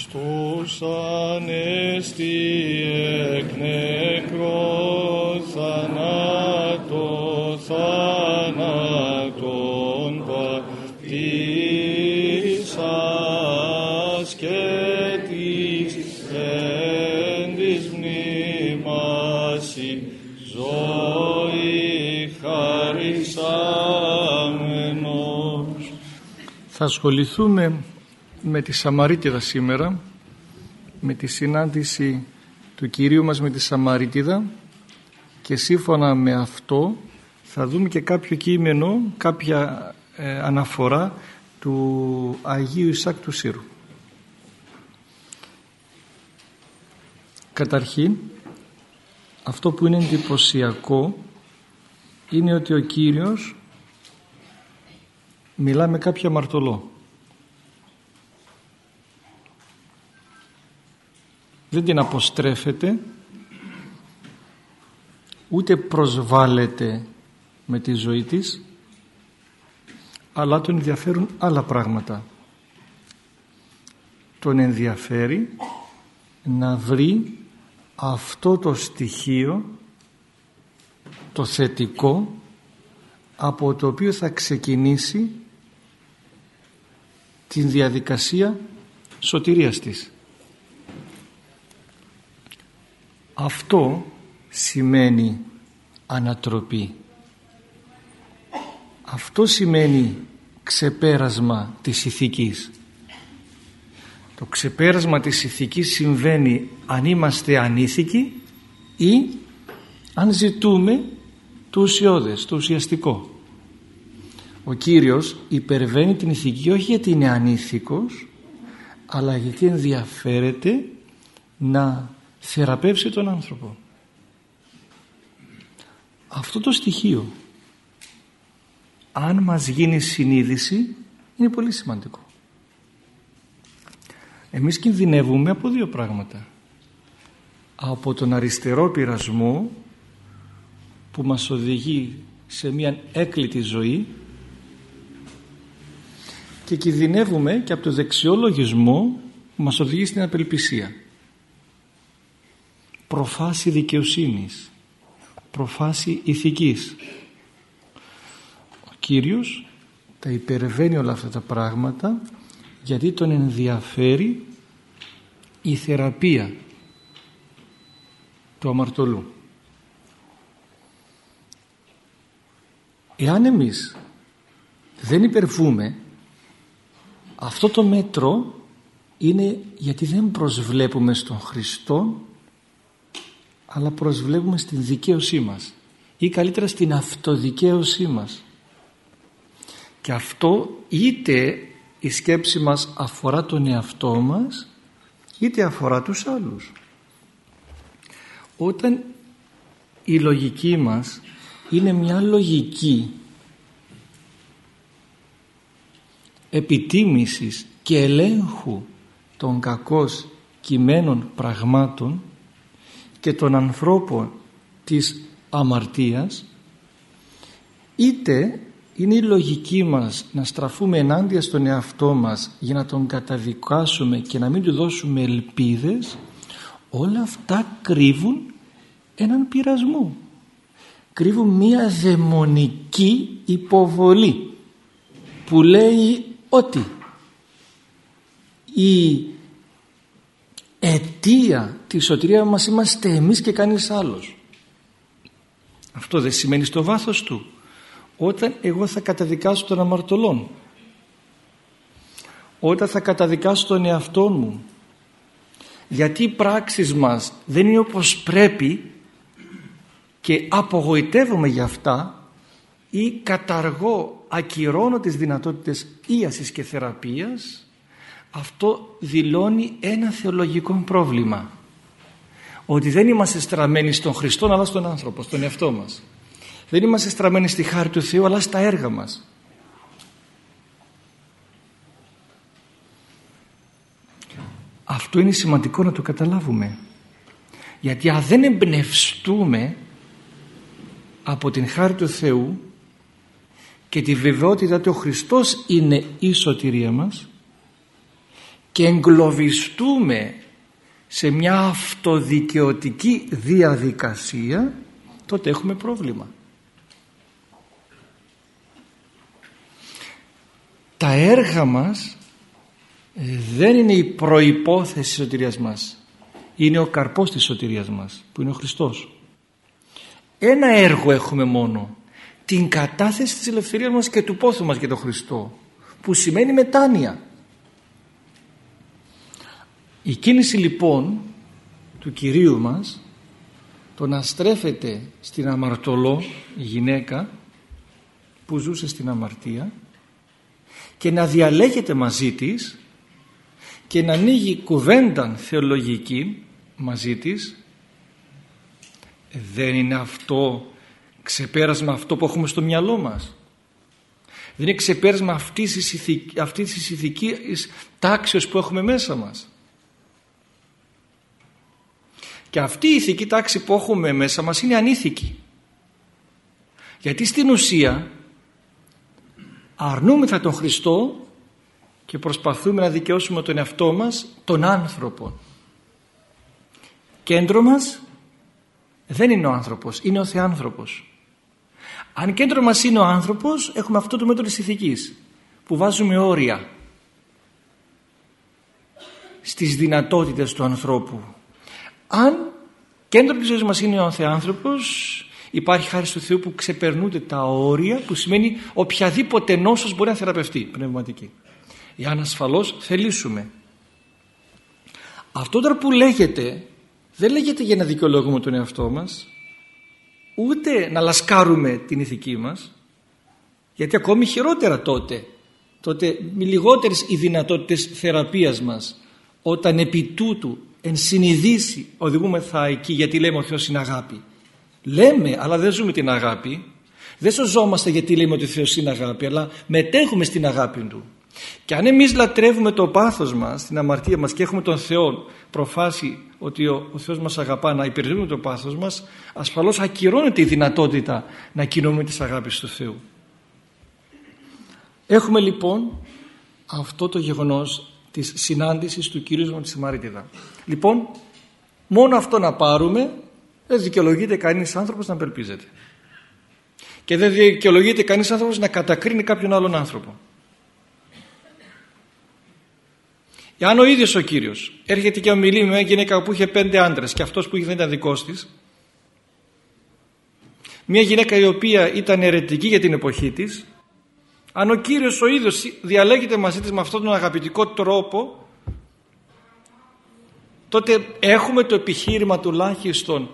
Χριστός ανέστη εκ νεκρός θανάτω θάνατον πατήσας και της εν της μνήμαση ζωή χαρισάμενος. Θα ασχοληθούμε με τη Σαμαρίτιδα σήμερα με τη συνάντηση του Κυρίου μας με τη Σαμαρίτιδα και σύμφωνα με αυτό θα δούμε και κάποιο κείμενο, κάποια ε, αναφορά του Αγίου Ισάκ του Σύρου. Καταρχήν, αυτό που είναι εντυπωσιακό είναι ότι ο Κύριος μιλά με κάποια αμαρτωλό. Δεν την αποστρέφεται ούτε προσβάλλεται με τη ζωή της αλλά τον ενδιαφέρουν άλλα πράγματα. Τον ενδιαφέρει να βρει αυτό το στοιχείο το θετικό από το οποίο θα ξεκινήσει την διαδικασία σωτηρίας της Αυτό σημαίνει ανατροπή. Αυτό σημαίνει ξεπέρασμα της ηθικής. Το ξεπέρασμα της ηθικής συμβαίνει αν είμαστε ανήθικοι ή αν ζητούμε το ουσιώδες, το ουσιαστικό. Ο Κύριος υπερβαίνει την ηθική όχι γιατί είναι ανήθικος αλλά γιατί ενδιαφέρεται να θεραπεύσει τον άνθρωπο. Αυτό το στοιχείο αν μας γίνει συνείδηση είναι πολύ σημαντικό. Εμείς κινδυνεύουμε από δύο πράγματα. Από τον αριστερό πειρασμό που μας οδηγεί σε μια έκλητη ζωή και κινδυνεύουμε και από το δεξιό λογισμό που μας οδηγεί στην απελπισία προφάση δικαιοσύνης. Προφάση ηθικής. Ο Κύριος τα υπερβαίνει όλα αυτά τα πράγματα γιατί τον ενδιαφέρει η θεραπεία του αμαρτωλού. Εάν εμείς δεν υπερβούμε αυτό το μέτρο είναι γιατί δεν προσβλέπουμε στον Χριστό αλλά προσβλέπουμε στην δικαίωσή μας ή καλύτερα στην αυτοδικαίωσή μας. Και αυτό είτε η σκέψη μας αφορά τον εαυτό μας είτε αφορά τους άλλους. Όταν η λογική μας είναι μια λογική επιτίμησης και ελέγχου των κακώς κειμένων πραγμάτων και των ανθρώπων της αμαρτίας είτε είναι η λογική μας να στραφούμε ενάντια στον εαυτό μας για να τον καταδικάσουμε και να μην του δώσουμε ελπίδες όλα αυτά κρύβουν έναν πειρασμό. Κρύβουν μία δαιμονική υποβολή που λέει ότι η αιτία τη σωτηρία μας είμαστε εμείς και κανείς άλλος. Αυτό δεν σημαίνει στο βάθος του. Όταν εγώ θα καταδικάσω τον αμαρτωλόν όταν θα καταδικάσω τον εαυτό μου γιατί οι πράξεις μας δεν είναι όπως πρέπει και απογοητεύομαι για αυτά ή καταργώ, ακυρώνω τις δυνατότητες ίασης και θεραπείας αυτό δηλώνει ένα θεολογικό πρόβλημα ότι δεν είμαστε στραμμένοι στον Χριστό αλλά στον άνθρωπο, στον εαυτό μας. Δεν είμαστε στραμμένοι στη χάρη του Θεού αλλά στα έργα μας. Αυτό είναι σημαντικό να το καταλάβουμε. Γιατί αν δεν εμπνευστούμε από την χάρη του Θεού και τη βεβαιότητα ότι ο Χριστός είναι η σωτηρία μας και εγκλωβιστούμε σε μια αυτοδικαιωτική διαδικασία τότε έχουμε πρόβλημα. Τα έργα μας ε, δεν είναι η προϋπόθεση της σωτηρίας μας. Είναι ο καρπός της σωτηρίας μας που είναι ο Χριστός. Ένα έργο έχουμε μόνο. Την κατάθεση της ελευθερίας μας και του πόθου μας για τον Χριστό που σημαίνει μετάνοια. Η κίνηση λοιπόν του Κυρίου μας το να στρέφεται στην αμαρτωλό γυναίκα που ζούσε στην αμαρτία και να διαλέγεται μαζί της και να ανοίγει κουβέντα θεολογική μαζί της δεν είναι αυτό ξεπέρασμα αυτό που έχουμε στο μυαλό μας. Δεν είναι ξεπέρασμα αυτής της, ηθικής, αυτής της ηθικής τάξεως που έχουμε μέσα μας και αυτή η ηθική τάξη που έχουμε μέσα μας είναι ανήθικη. Γιατί στην ουσία αρνούμεθα τον Χριστό και προσπαθούμε να δικαιώσουμε τον εαυτό μας τον άνθρωπο. Κέντρο μας δεν είναι ο άνθρωπος είναι ο Θεάνθρωπος. Αν κέντρο μας είναι ο άνθρωπος έχουμε αυτό το μέτρο της ηθικής που βάζουμε όρια στις δυνατότητες του ανθρώπου αν κέντρο της ζωής μας είναι ο Θεάνθρωπος υπάρχει χάρη του Θεού που ξεπερνούνται τα όρια που σημαίνει οποιαδήποτε νόσος μπορεί να θεραπευτεί. Πνευματική. Εάν ασφαλώς θελήσουμε. Αυτό τώρα που λέγεται δεν λέγεται για να δικαιολογούμε τον εαυτό μας ούτε να λασκάρουμε την ηθική μας γιατί ακόμη χειρότερα τότε τότε με λιγότερες οι δυνατότητες θεραπείας μας όταν επί τούτου εν συνειδήσει οδηγούμεθα εκεί γιατί λέμε ο Θεός είναι αγάπη. Λέμε αλλά δεν ζούμε την αγάπη. Δεν σωζόμαστε γιατί λέμε ότι ο Θεός είναι αγάπη αλλά μετέχουμε στην αγάπη Του. Και αν εμείς λατρεύουμε το πάθος μας την αμαρτία μας και έχουμε τον Θεό προφάσει ότι ο, ο Θεός μας αγαπά να υπηρετούμε το πάθος μας ασφαλώς ακυρώνεται η δυνατότητα να κοινούμε τις αγάπης του Θεού. Έχουμε λοιπόν αυτό το γεγονός της συνάντησης του Κυρίου με τη Σαμαρίτιδα. Λοιπόν, μόνο αυτό να πάρουμε δεν δικαιολογείται κανείς άνθρωπος να απελπίζεται. Και δεν δικαιολογείται κανείς άνθρωπος να κατακρίνει κάποιον άλλον άνθρωπο. Εάν ο ίδιος ο Κύριος έρχεται και ομιλεί με μια γυναίκα που είχε πέντε άντρες και αυτός που είχε δεν ήταν δικός της μια γυναίκα η οποία ήταν αιρετική για την εποχή της αν ο Κύριος ο ίδιος διαλέγεται μαζί της με αυτόν τον αγαπητικό τρόπο τότε έχουμε το επιχείρημα τουλάχιστον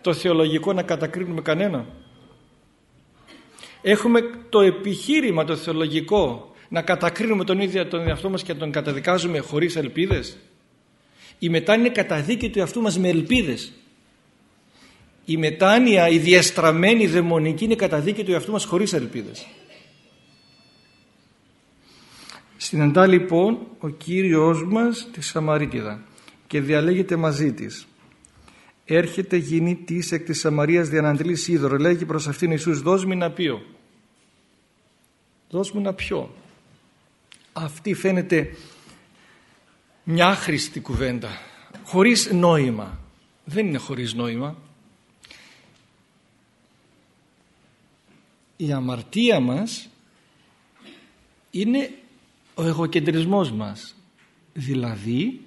το θεολογικό να κατακρίνουμε κανένα. Έχουμε το επιχείρημα το θεολογικό να κατακρίνουμε τον ίδιο τον εαυτό μας και να τον καταδικάζουμε χωρίς ελπίδες. Η μετάνοια είναι καταδίκη του εαυτού μας με ελπίδες. Η μετάνοια, η διαστραμμένη δαιμονική είναι καταδίκη του εαυτού μας χωρίς ελπίδες. Συναντά λοιπόν ο Κύριος μας τη Σαμαρίτιδα και διαλέγεται μαζί της. Έρχεται γίνει της εκ της Σαμαρίας διαναντλής είδωρο. Λέγει προς αυτήν Ιησούς δώσ' μου να πιω. Δώσ' μου να πιω. Αυτή φαίνεται μια άχρηστη κουβέντα. Χωρίς νόημα. Δεν είναι χωρίς νόημα. Η αμαρτία μας είναι ο εγωκεντρισμός μας. Δηλαδή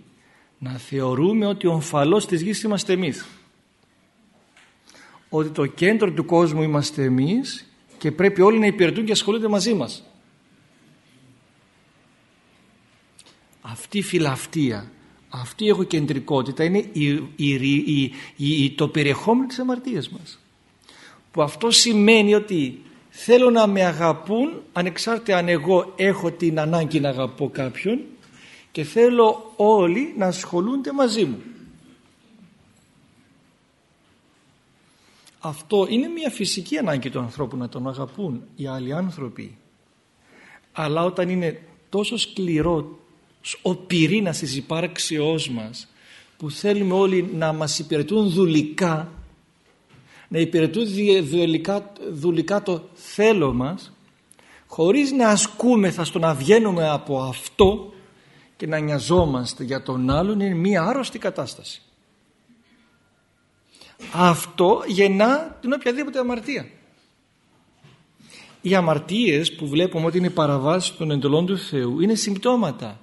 να θεωρούμε ότι ο ομφαλός της γης είμαστε εμείς. Ότι το κέντρο του κόσμου είμαστε εμείς και πρέπει όλοι να υπηρετούν και ασχολούνται μαζί μας. Αυτή η φιλαυτία αυτή η εγωκεντρικότητα είναι η, η, η, το περιεχόμενο της αμαρτίας μας. Που αυτό σημαίνει ότι θέλω να με αγαπούν ανεξάρτητα αν εγώ έχω την ανάγκη να αγαπώ κάποιον και θέλω όλοι να ασχολούνται μαζί μου. Αυτό είναι μια φυσική ανάγκη του ανθρώπου να τον αγαπούν οι άλλοι άνθρωποι. Αλλά όταν είναι τόσο σκληρός ο πυρήνας της υπάρξεώς μας που θέλουμε όλοι να μας υπηρετούν δουλικά να υπηρετούν δουλικά, δουλικά το θέλω μας χωρίς να ασκούμεθα στο να βγαίνουμε από αυτό και να νοιαζόμαστε για τον άλλον είναι μία άρρωστη κατάσταση. Αυτό γεννά την οποιαδήποτε αμαρτία. Οι αμαρτίες που βλέπουμε ότι είναι παραβάση των εντολών του Θεού είναι συμπτώματα.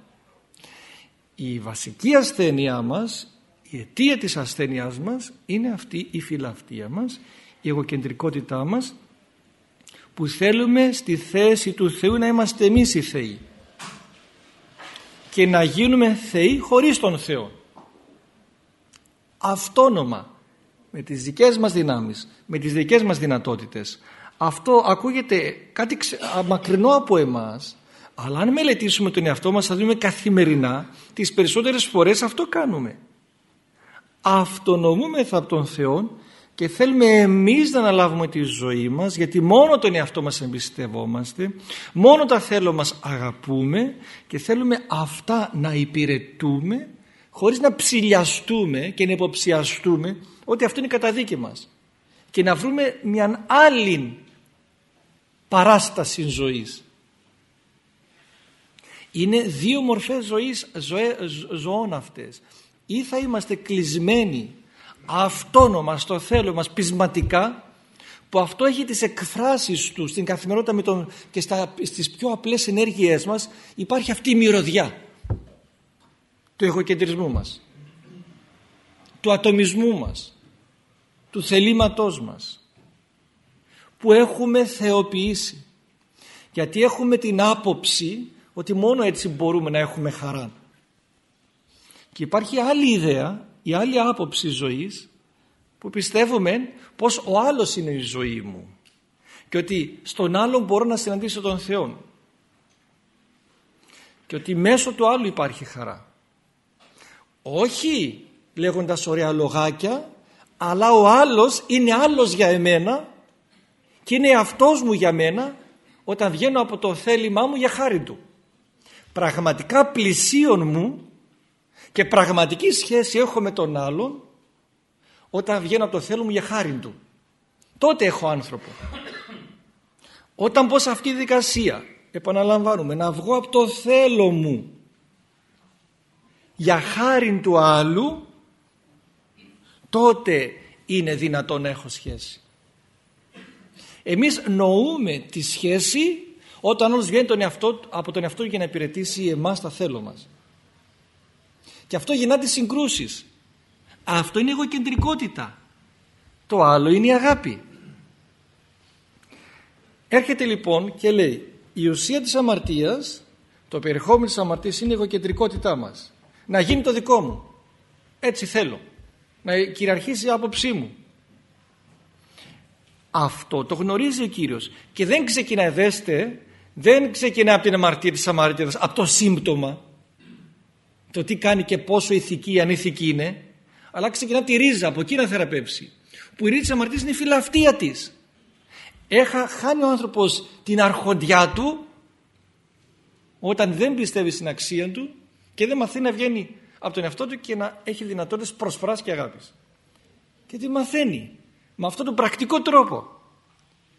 Η βασική ασθένειά μας, η αιτία της ασθένειάς μας είναι αυτή η φιλαυτία μας, η εγωκεντρικότητά μας που θέλουμε στη θέση του Θεού να είμαστε εμείς οι Θεοί και να γίνουμε Θεοί χωρίς τον Θεό. Αυτόνομα, με τις δικές μας δυνάμεις, με τις δικές μας δυνατότητες. Αυτό ακούγεται κάτι μακρινό από εμάς, αλλά αν μελετήσουμε τον εαυτό μας θα δούμε καθημερινά τις περισσότερες φορές αυτό κάνουμε. Αυτονομούμεθα από τον Θεό και θέλουμε εμείς να αναλάβουμε τη ζωή μας γιατί μόνο τον εαυτό μας εμπιστευόμαστε μόνο τα θέλω μας αγαπούμε και θέλουμε αυτά να υπηρετούμε χωρίς να ψηλιαστούμε και να υποψιαστούμε ότι αυτό είναι η καταδίκη μας. Και να βρούμε μια άλλη παράσταση ζωής. Είναι δύο μορφές ζωής, ζωέ, ζωών αυτές ή θα είμαστε κλεισμένοι αυτόνομα στο θέλω μας πεισματικά που αυτό έχει τις εκφράσεις του στην καθημερινότητα με τον, και στα, στις πιο απλές ενέργειές μας υπάρχει αυτή η μυρωδιά του εγωκεντρισμού μας του ατομισμού μας του θελήματός μας που έχουμε θεοποιήσει. Γιατί έχουμε την άποψη ότι μόνο έτσι μπορούμε να έχουμε χαρά και υπάρχει άλλη ιδέα η άλλη άποψη ζωής που πιστεύουμε πως ο άλλος είναι η ζωή μου και ότι στον άλλον μπορώ να συναντήσω τον Θεό και ότι μέσω του άλλου υπάρχει χαρά. Όχι λέγοντας ωραία λογάκια αλλά ο άλλος είναι άλλος για εμένα και είναι αυτός μου για μένα όταν βγαίνω από το θέλημά μου για χάρη του. Πραγματικά πλησίον μου και πραγματική σχέση έχω με τον άλλον όταν βγαίνω από το θέλω μου για χάρη του. Τότε έχω άνθρωπο. Όταν πω σε αυτή τη δικασία, επαναλαμβάνουμε, να βγω από το θέλω μου για χάρη του άλλου, τότε είναι δυνατό να έχω σχέση. Εμείς νοούμε τη σχέση όταν όλος βγαίνει τον εαυτό, από τον εαυτό για να υπηρετήσει εμάς τα θέλω μας. Και αυτό γεννά τις συγκρούσεις. Αυτό είναι εγωκεντρικότητα. Το άλλο είναι η αγάπη. Έρχεται λοιπόν και λέει η ουσία της αμαρτίας, το περιεχόμενο της αμαρτίας είναι η εγωκεντρικότητά μας. Να γίνει το δικό μου. Έτσι θέλω. Να κυριαρχήσει η άποψή μου. Αυτό το γνωρίζει ο Κύριος και δεν ξεκινάει δέστε δεν ξεκινάει από την αμαρτία της αμαρτίας από το σύμπτωμα το τι κάνει και πόσο ηθική ή ανήθικη είναι αλλά ξεκινά τη ρίζα από εκεί να θεραπεύσει. Που η ρίζα της αμαρτίας είναι η φιλαυτία της. Έχα, χάνει ο άνθρωπος την αρχοντιά του όταν δεν πιστεύει στην αξία του και δεν μαθαίνει να βγαίνει από τον εαυτό του και να έχει δυνατότητες προσφοράς και αγάπης. Και τι μαθαίνει με αυτόν τον πρακτικό τρόπο.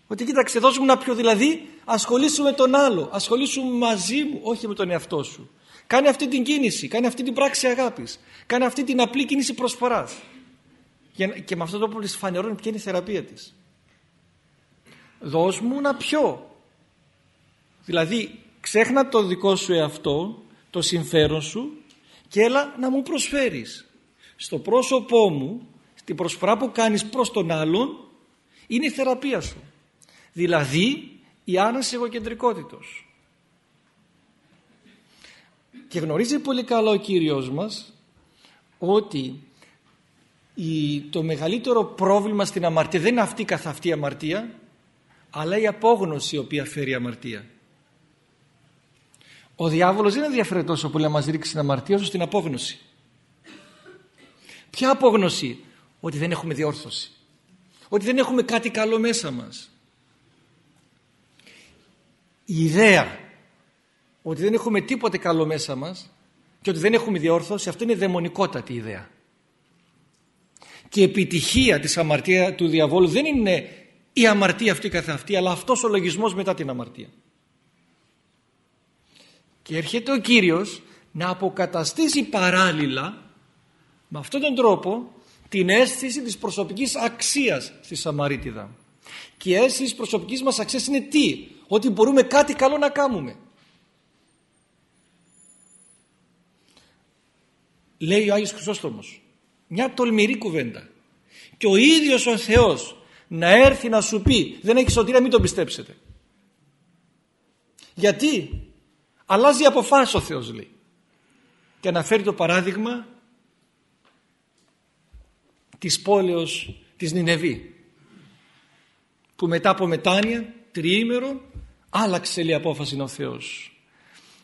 Ότι κοίταξε δώσ' μου να πιω δηλαδή ασχολήσου με τον άλλο ασχολήσου μαζί μου όχι με τον εαυτό σου Κάνει αυτή την κίνηση, κάνει αυτή την πράξη αγάπης, κάνει αυτή την απλή κίνηση προσφοράς. Και με αυτόν τον τρόπο της φανερώνει ποια είναι η θεραπεία της. Δώσ' μου να πιω. Δηλαδή ξέχνα το δικό σου εαυτό, το συμφέρον σου και έλα να μου προσφέρεις. Στο πρόσωπό μου, στην προσφορά που κάνεις προς τον άλλον, είναι η θεραπεία σου. Δηλαδή η άναση εγωκεντρικότητος. Και γνωρίζει πολύ καλά ο Κύριος μας ότι το μεγαλύτερο πρόβλημα στην αμαρτία δεν είναι αυτή καθ' αυτή η αμαρτία αλλά η απόγνωση η οποία φέρει αμαρτία. Ο διάβολος δεν ενδιαφέρεται τόσο πολύ να μας ρίξει την αμαρτία όσο στην απόγνωση. Ποια απόγνωση; Ότι δεν έχουμε διόρθωση. Ότι δεν έχουμε κάτι καλό μέσα μας. Η ιδέα ότι δεν έχουμε τίποτε καλό μέσα μας και ότι δεν έχουμε διόρθωση, αυτό είναι δαιμονικότατη ιδέα. Και η επιτυχία της αμαρτία του διαβόλου δεν είναι η αμαρτία αυτή καθ' αυτή, αλλά αυτός ο λογισμός μετά την αμαρτία. Και έρχεται ο Κύριος να αποκαταστήσει παράλληλα με αυτόν τον τρόπο την αίσθηση της προσωπικής αξίας στη Σαμαρίτιδα. Και η αίσθηση της προσωπικής μας αξίας είναι τι; Ότι μπορούμε κάτι καλό να κάνουμε. Λέει ο Άγιος Χρυσόστομος. Μια τολμηρή κουβέντα. Και ο ίδιος ο Θεός να έρθει να σου πει δεν έχεις σωτήρα μην τον πιστέψετε. Γιατί; Αλλάζει αποφάσεις ο Θεός λέει. Και αναφέρει το παράδειγμα της πόλεως της Νινεβή που μετά από μετάνοια τριήμερο άλλαξε η απόφαση ο Θεός.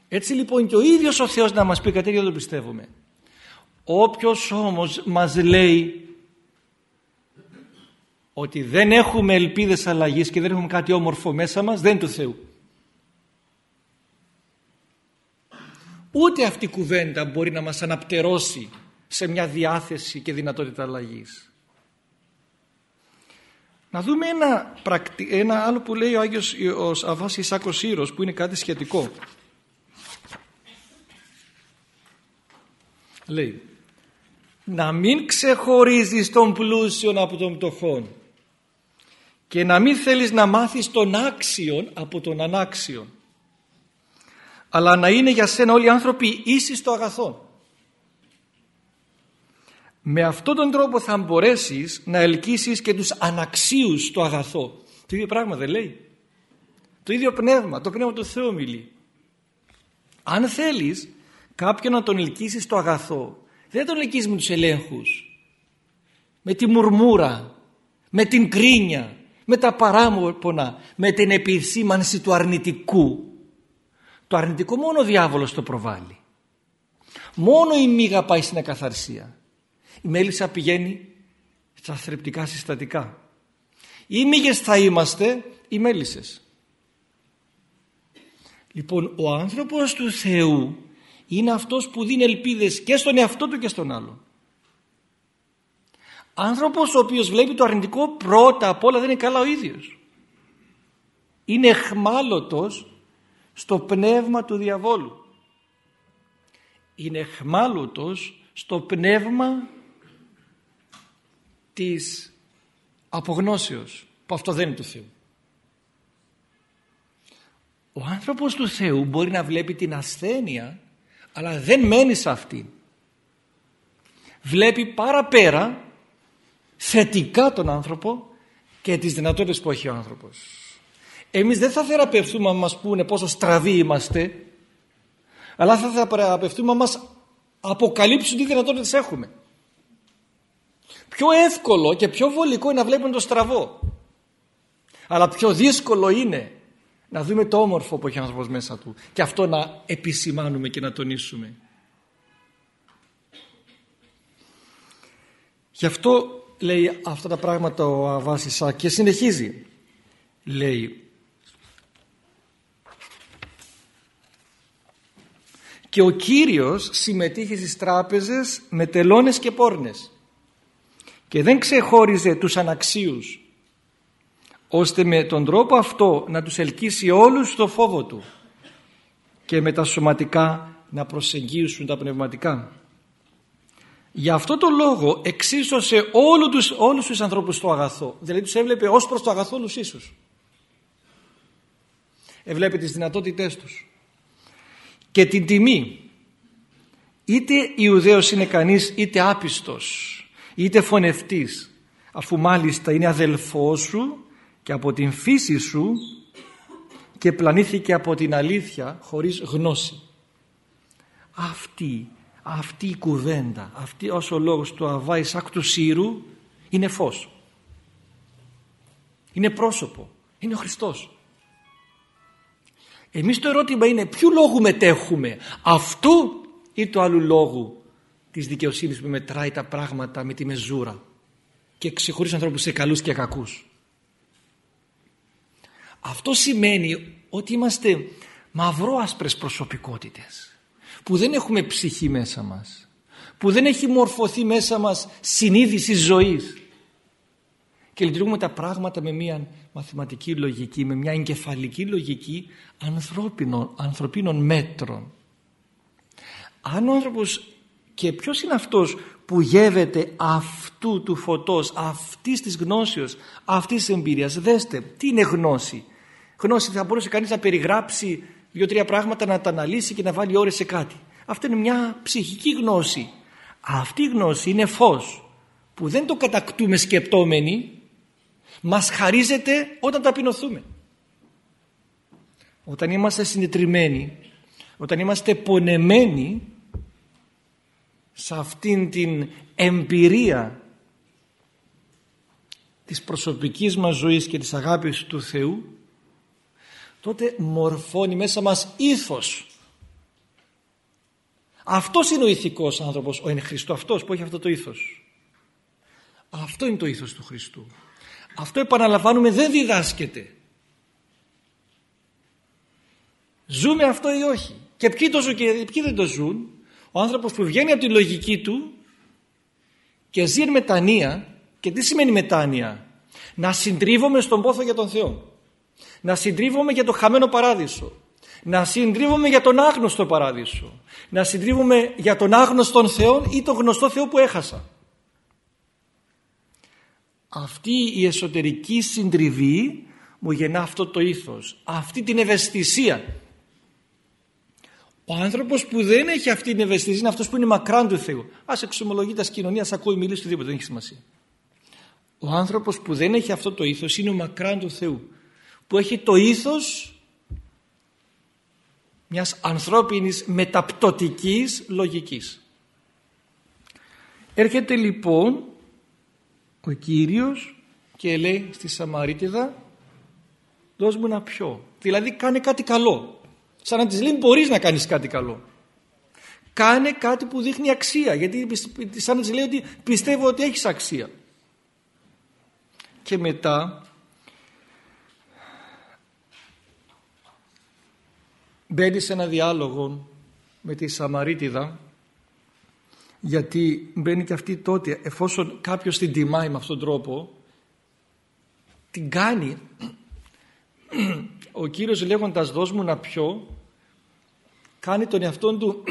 Έτσι λοιπόν και ο ίδιος ο Θεός να μας πει κάτι δεν το πιστεύουμε. Όποιος όμως μας λέει ότι δεν έχουμε ελπίδες αλλαγής και δεν έχουμε κάτι όμορφο μέσα μας δεν είναι του Θεού. Ούτε αυτή η κουβέντα μπορεί να μας αναπτερώσει σε μια διάθεση και δυνατότητα αλλαγής. Να δούμε ένα, ένα άλλο που λέει ο Άγιος ο Αβάς Ισάκος Ήρος που είναι κάτι σχετικό. Λέει να μην ξεχωρίζεις τον πλούσιον από τον πτωχόν και να μην θέλεις να μάθεις τον άξιον από τον ανάξιον αλλά να είναι για σένα όλοι οι άνθρωποι ίσοι στο αγαθό. Με αυτόν τον τρόπο θα μπορέσεις να ελκύσεις και τους αναξίους στο αγαθό. Το ίδιο πράγμα δεν λέει. Το ίδιο πνεύμα, το πνεύμα του Θεού μιλεί. Αν θέλεις κάποιον να τον ελκύσεις στο αγαθό, δεν τον ελκύσεις με τους ελέγχους, με τη μουρμούρα, με την κρίνια, με τα παράμορφωνα, με την επισήμανση του αρνητικού. Το αρνητικό μόνο ο διάβολος το προβάλλει. Μόνο η μίγα πάει στην ακαθαρσία. Η μέλισσα πηγαίνει στα θρεπτικά συστατικά. Ή μίγες θα είμαστε οι μέλισσες. Λοιπόν, ο άνθρωπος του Θεού είναι αυτός που δίνει ελπίδες και στον εαυτό του και στον άλλο. Άνθρωπος ο οποίος βλέπει το αρνητικό πρώτα απ' όλα δεν είναι καλά ο ίδιος. Είναι εχμάλωτος στο πνεύμα του διαβόλου. Είναι εχμάλωτος στο πνεύμα της απογνώσεως που αυτό δεν είναι του Θεού. Ο άνθρωπος του Θεού μπορεί να βλέπει την ασθένεια αλλά δεν μένει σε αυτή. Βλέπει παραπέρα θετικά τον άνθρωπο και τις δυνατότητες που έχει ο άνθρωπος. Εμείς δεν θα θεραπευτούμε να μας πούνε πόσο στραβοί είμαστε αλλά θα θεραπευτούμε να μας αποκαλύψουν τι δυνατότητες έχουμε. Πιο εύκολο και πιο βολικό είναι να βλέπουμε το στραβό. Αλλά πιο δύσκολο είναι να δούμε το όμορφο που έχει ο άνθρωπος μέσα του και αυτό να επισημάνουμε και να τονίσουμε. Γι' αυτό λέει αυτά τα πράγματα ο Αβάσισα και συνεχίζει. Λέει και ο Κύριος συμμετείχε στις τράπεζες με τελώνες και πόρνες και δεν ξεχώριζε τους αναξίους ώστε με τον τρόπο αυτό να τους ελκύσει όλους στο φόβο του και με τα σωματικά να προσεγγίσουν τα πνευματικά. Γι' αυτό το λόγο εξίσωσε όλους τους, όλους τους ανθρώπους στο αγαθό. Δηλαδή τους έβλεπε ως προς το αγαθό όλους ίσους. Έβλεπε τις δυνατότητές τους. Και την τιμή. Είτε Ιουδαίος είναι κανείς είτε άπιστος είτε φωνευτής αφού μάλιστα είναι αδελφός σου και από την φύση σου και πλανήθηκε από την αλήθεια χωρίς γνώση. Αυτή, αυτή η κουβέντα, αυτή ως ο λόγος του Αβά Ισάκ του Σύρου είναι φως. Είναι πρόσωπο. Είναι ο Χριστός. Εμείς το ερώτημα είναι ποιου λόγου μετέχουμε αυτού ή του άλλου λόγου της δικαιοσύνης που μετράει τα πράγματα με τη μεζούρα και ξεχωρίζει ανθρώπους σε καλούς και κακούς. Αυτό σημαίνει ότι είμαστε μαυρόασπρες προσωπικότητες που δεν έχουμε ψυχή μέσα μας που δεν έχει μορφωθεί μέσα μας συνείδηση ζωής και λειτουργούμε τα πράγματα με μια μαθηματική λογική, με μια εγκεφαλική λογική ανθρωπίνων, ανθρωπίνων μέτρων. αν ο άνθρωπος και ποιος είναι αυτός που γεύεται αυτού του φωτός, αυτής της γνώσεως, αυτής της εμπειρίας. Δέστε, τι είναι γνώση; Γνώση θα μπορούσε κανείς να περιγράψει δύο-τρία πράγματα, να τα αναλύσει και να βάλει ώρες σε κάτι. Αυτό είναι μια ψυχική γνώση. Αυτή η γνώση είναι φως που δεν το κατακτούμε σκεπτόμενοι, μας χαρίζεται όταν ταπεινωθούμε. Όταν είμαστε συνετριμμένοι, όταν είμαστε πονεμένοι σε αυτήν την εμπειρία της προσωπικής μας ζωής και της αγάπης του Θεού τότε μορφώνει μέσα μας ήθος. Αυτός είναι ο ηθικός άνθρωπος. Ο εν Χριστώ αυτός που έχει αυτό το ήθος. Αυτό είναι το ήθος του Χριστού. Αυτό επαναλαμβάνουμε δεν διδάσκεται. Ζούμε αυτό ή όχι; Και ποιοι το ζουν και ποιοι δεν το ζουν; Ο άνθρωπος που βγαίνει από τη λογική του και ζει εν μετανία και τι σημαίνει μετάνοια; Να συντρίβομαι στον πόθο για τον Θεό να συντρίβομαι για το χαμένο παράδεισο. Να συντρίβομαι για τον άγνωστο παράδεισο. Να συντρίβομαι για τον άγνωστον Θεό ή τον γνωστό Θεό που έχασα. Αυτή η εσωτερική συντριβή μου γεννά αυτό το ήθος αυτή την ευαισθησία. Ο άνθρωπος που δεν έχει αυτή την ευαισθησία είναι αυτός που είναι μακράν του Θεού. Ας εξομολογεί τα κοινωνία, ας ακούει μιλήσει οτιδήποτε, δεν έχει σημασία. Ο άνθρωπος που δεν έχει αυτό το ήθος είναι ο μακράν του Θεού που έχει το ήθος μιας ανθρώπινης μεταπτωτικής λογικής. Έρχεται λοιπόν ο Κύριος και λέει στη Σαμαρίτιδα δώσ' μου να πιω. Δηλαδή κάνε κάτι καλό. Σαν να της λέει μπορείς να κάνεις κάτι καλό. Κάνε κάτι που δείχνει αξία γιατί σαν να της λέει ότι πιστεύω ότι έχεις αξία. Και μετά μπαίνει σε ένα διάλογο με τη Σαμαρίτιδα γιατί μπαίνει και αυτή τότε εφόσον κάποιος την τιμάει με αυτόν τον τρόπο την κάνει ο Κύριος λέγοντας δώσ' μου να πιω κάνει τον εαυτόν του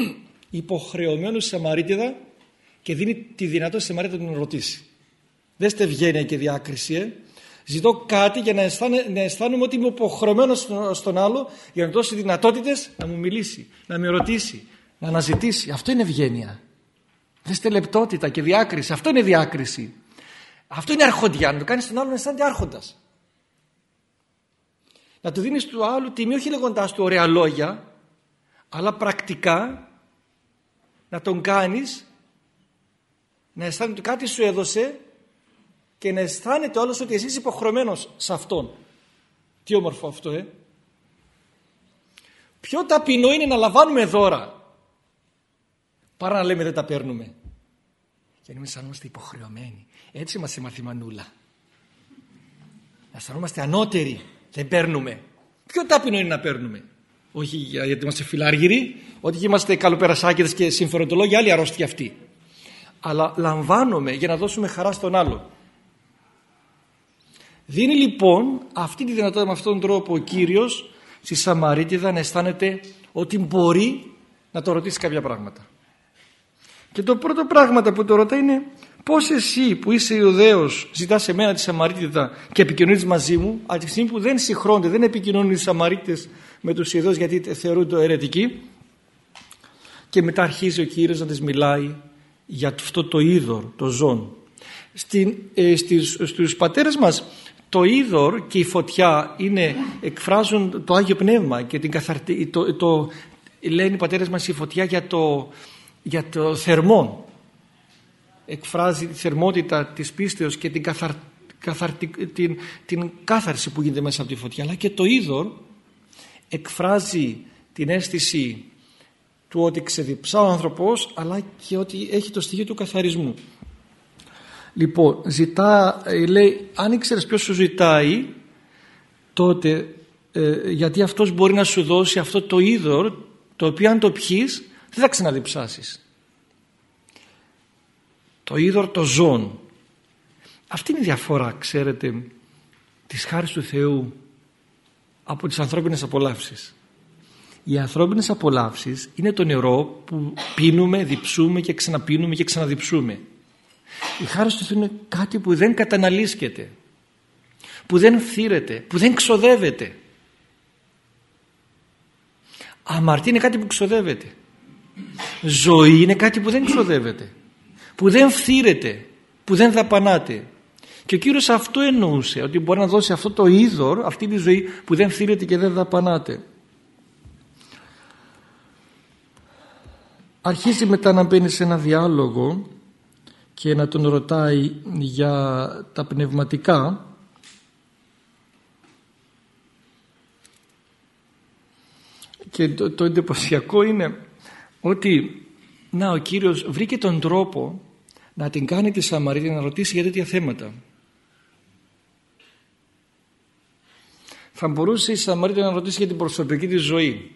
υποχρεωμένο στη Σαμαρίτιδα και δίνει τη δυνατότητα στη Σαμαρίτιδα να τον ρωτήσει. Δέστε ευγένεια και διάκριση ε. Ζητώ κάτι για να, να αισθάνομαι ότι είμαι υποχρεωμένος στον άλλο για να δώσει δυνατότητες να μου μιλήσει, να με ρωτήσει, να αναζητήσει. Αυτό είναι ευγένεια. Δέστε λεπτότητα και διάκριση. Αυτό είναι διάκριση. Αυτό είναι αρχοντιά. Να το κάνεις τον άλλο να αισθάνεται άρχοντας. Να του δίνεις του άλλου τιμή όχι λέγοντάς του ωραία λόγια, αλλά πρακτικά να τον κάνεις να αισθάνεται ότι κάτι σου έδωσε και να αισθάνεται όλος ότι εσύ είσαι υποχρεωμένος σε αυτόν. Τι όμορφο αυτό, ε. Πιο ταπεινό είναι να λαμβάνουμε δώρα παρά να λέμε δεν τα παίρνουμε. Και να αισθανόμαστε υποχρεωμένοι. Έτσι είμαστε μαθημανούλα. Να αισθανόμαστε ανώτεροι. Δεν παίρνουμε. Πιο ταπεινό είναι να παίρνουμε. Όχι γιατί είμαστε φιλάργυροι, ότι είμαστε καλοπερασάκιδες και συμφεροντολόγοι, άλλη αρρώστια αυτή. Αλλά λαμβάνουμε για να δώσουμε χαρά στον άλλο. Δίνει λοιπόν αυτή τη δυνατότητα με αυτόν τον τρόπο ο Κύριος στη Σαμαρίτιδα να αισθάνεται ότι μπορεί να το ρωτήσει κάποια πράγματα. Και το πρώτο πράγμα που το ρωτάει είναι πώς εσύ που είσαι Ιουδαίος ζητάς σε μένα τη Σαμαρίτιδα και επικοινωνείς μαζί μου από τη στιγμή που δεν συγχρόνται, δεν επικοινωνούν οι Σαμαρίτες με τους Ιουδαίους γιατί θεωρούν το αιρετικοί και μετά αρχίζει ο Κύριος να τις μιλάει για αυτό το είδωρ, το ζών. Στην, ε, στις, στους πατέρες μας το είδωρ και η φωτιά είναι, εκφράζουν το Άγιο Πνεύμα και την καθαρτη, το, το, λένε οι πατέρες μας η φωτιά για το, για το θερμό εκφράζει τη θερμότητα της πίστεως και την, καθαρ, την, την κάθαρση που γίνεται μέσα από τη φωτιά. Αλλά και το είδωρ εκφράζει την αίσθηση του ότι ξεδιψά ο άνθρωπος αλλά και ότι έχει το στοιχείο του καθαρισμού Λοιπόν, ζητά, ε, λέει, αν ήξερες ποιος σου ζητάει, τότε, ε, γιατί αυτός μπορεί να σου δώσει αυτό το είδωρ, το οποίο αν το πιείς, δεν θα ξαναδιψάσεις. Το είδωρ το ζών. Αυτή είναι η διαφορά, ξέρετε, της χάρης του Θεού από τις ανθρώπινες απολαύσεις. οι ανθρώπινες απολαύσεις είναι το νερό που πίνουμε, διψούμε και ξαναπίνουμε και ξαναδιψούμε. Η χάρη του Θεού είναι κάτι που δεν καταναλύσκεται, που δεν φθήρεται, που δεν ξοδεύεται. Αμαρτία είναι κάτι που ξοδεύεται. Ζωή είναι κάτι που δεν ξοδεύεται, που δεν φθήρεται, που δεν δαπανάται. Και ο Κύριος αυτό εννοούσε, ότι μπορεί να δώσει αυτό το είδωρ, αυτή τη ζωή που δεν φθήρεται και δεν δαπανάται. Αρχίζει μετά να μπαίνει σε ένα διάλογο και να τον ρωτάει για τα πνευματικά και το, το εντυπωσιακό είναι ότι να ο Κύριος βρήκε τον τρόπο να την κάνει τη Σαμαρίτη να ρωτήσει για τέτοια θέματα. Θα μπορούσε η Σαμαρίτη να ρωτήσει για την προσωπική της ζωή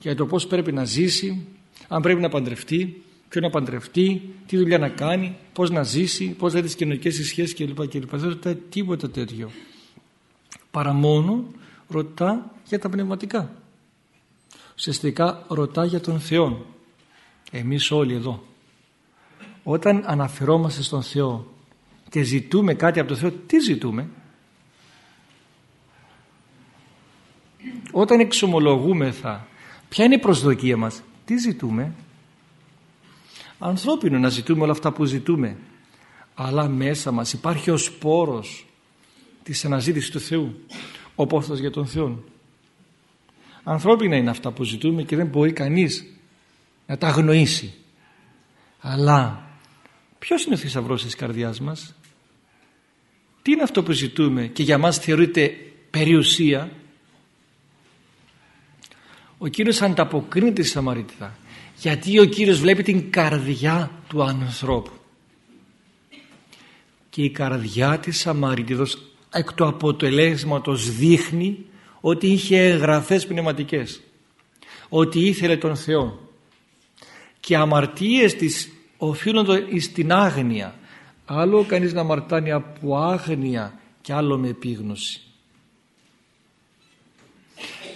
για το πώς πρέπει να ζήσει, αν πρέπει να παντρευτεί, ποιο να παντρευτεί, τι δουλειά να κάνει, πώς να ζήσει, πώς θα τις κοινωνικές σχέσεις κλπ. κλπ. Δεν ρωτάει τίποτα τέτοιο. Παρά μόνο ρωτά για τα πνευματικά. Ουσιαστικά ρωτά για τον Θεό. Εμείς όλοι εδώ. Όταν αναφερόμαστε στον Θεό και ζητούμε κάτι από τον Θεό, τι ζητούμε; Όταν εξομολογούμεθα, ποια είναι η προσδοκία μας. Τι ζητούμε; Ανθρώπινο να ζητούμε όλα αυτά που ζητούμε. Αλλά μέσα μας υπάρχει ο σπόρος της αναζήτησης του Θεού. Ο πόθος για τον Θεό. Ανθρώπινα είναι αυτά που ζητούμε και δεν μπορεί κανείς να τα αγνοήσει. Αλλά ποιος είναι ο θησαυρός της καρδιάς μας; Τι είναι αυτό που ζητούμε και για μας θεωρείται περιουσία; Ο Κύριος ανταποκρίνεται στη Σαμαρίτιδα γιατί ο Κύριος βλέπει την καρδιά του ανθρώπου. Και η καρδιά της Σαμαρίτιδος εκ του αποτελέσματος δείχνει ότι είχε εγγραφές πνευματικές ότι ήθελε τον Θεό. Και αμαρτίες της οφείλονται στην άγνοια. Άλλο κανείς να αμαρτάνει από άγνοια και άλλο με επίγνωση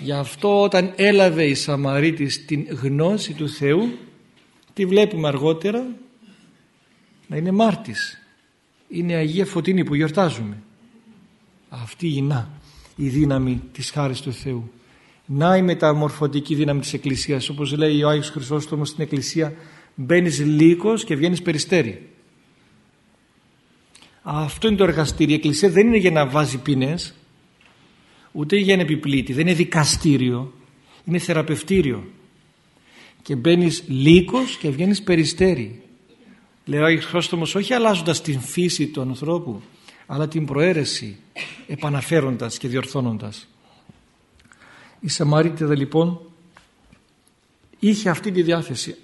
γι' αυτό όταν έλαβε η Σαμαρίτης την γνώση του Θεού τη βλέπουμε αργότερα να είναι μάρτης είναι Αγία Φωτίνη που γιορτάζουμε αυτή είναι η δύναμη της χάρης του Θεού. Να η μεταμορφωτική δύναμη της Εκκλησίας. Όπως λέει ο Άγιος Χρυσόστομος στην Εκκλησία μπαίνεις λύκος και βγαίνεις περιστέρι. Αυτό είναι το εργαστήριο. Η Εκκλησία δεν είναι για να βάζει πίνες ούτε για να επιπλήτη. Δεν είναι δικαστήριο. Είναι θεραπευτήριο. Και μπαίνεις λύκος και βγαίνεις περιστέρι. Λέει ο Άγιος Χρυσόστομος όχι αλλάζοντας την φύση του ανθρώπου αλλά την προαίρεση επαναφέροντας και διορθώνοντας. Η Σαμαρίτιδα λοιπόν είχε αυτή τη διάθεση,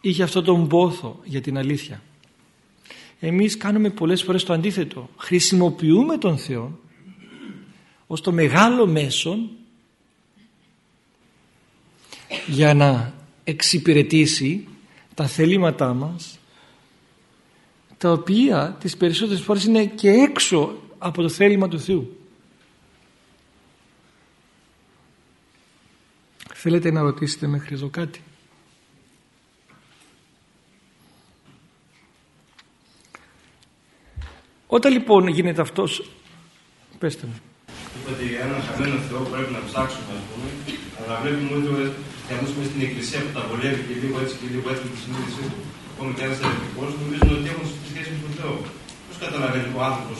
είχε αυτό τον πόθο για την αλήθεια. Εμείς κάνουμε πολλές φορές το αντίθετο. Χρησιμοποιούμε τον Θεό ως το μεγάλο μέσον για να εξυπηρετήσει τα θελήματά μας τα οποία τις περισσότερες φορές είναι και έξω από το θέλημα του Θεού. Θέλετε να ρωτήσετε μέχρι εδώ κάτι; Όταν λοιπόν γίνεται αυτός, πέστε μου. Είπατε για έναν χαμένο Θεό πρέπει να ψάξουμε, ας πούμε, αλλά βλέπουμε ότι για στην εκκλησία που τα βολεύει και λίγο έτσι και λίγο έτσι με τη συνείδησή του ακόμη και ένα ερευνητικό, νομίζουν ότι έχουν σχέση με τον Θεό. Πώς καταλαβαίνει ο άνθρωπος;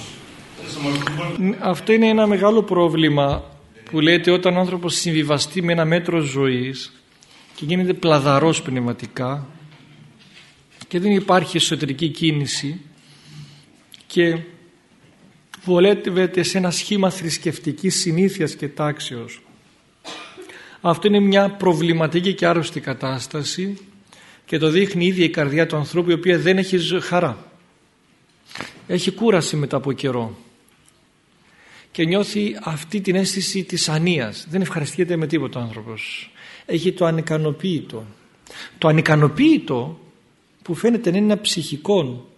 Αυτό είναι ένα μεγάλο πρόβλημα που λέτε όταν ο άνθρωπος συμβιβαστεί με ένα μέτρο ζωής και γίνεται πλαδαρός πνευματικά και δεν υπάρχει εσωτερική κίνηση και βολεύεται σε ένα σχήμα θρησκευτικής συνήθειας και τάξεως. Αυτό είναι μια προβληματική και άρρωστη κατάσταση και το δείχνει η ίδια η καρδιά του ανθρώπου η οποία δεν έχει χαρά. Έχει κούραση μετά από καιρό και νιώθει αυτή την αίσθηση της ανίας. Δεν ευχαριστιέται με τίποτα ο άνθρωπος. Έχει το ανικανοποίητο. Το ανικανοποίητο που φαίνεται να είναι ένα ψυχικό,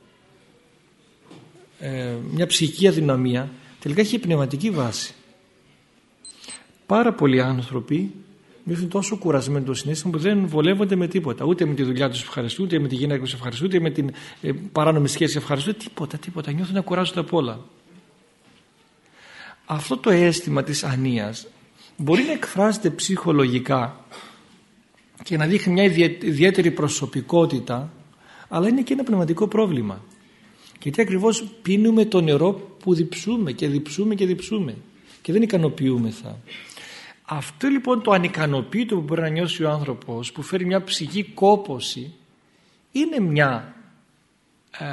ε, μια ψυχική αδυναμία, τελικά έχει πνευματική βάση. πάρα πολλοί άνθρωποι νιώθουν τόσο κουρασμένοι το συνέστημα που δεν βολεύονται με τίποτα. Ούτε με τη δουλειά τους ευχαριστούν, ούτε με τη γυναίκα τους ευχαριστούν, ούτε με την ε, παράνομη σχέση ευχαριστούν. Τίποτα, τίποτα. Νιώθουν να κουράζονται από όλα. Αυτό το αίσθημα της ανίας μπορεί να εκφράζεται ψυχολογικά και να δείχνει μια ιδιαίτερη προσωπικότητα αλλά είναι και ένα πνευματικό πρόβλημα γιατί ακριβώς πίνουμε το νερό που διψούμε και διψούμε και διψούμε και δεν ικανοποιούμεθα αυτό λοιπόν το ανικανοποίητο που μπορεί να νιώσει ο άνθρωπος που φέρει μια ψυχή κόποση είναι μια ε,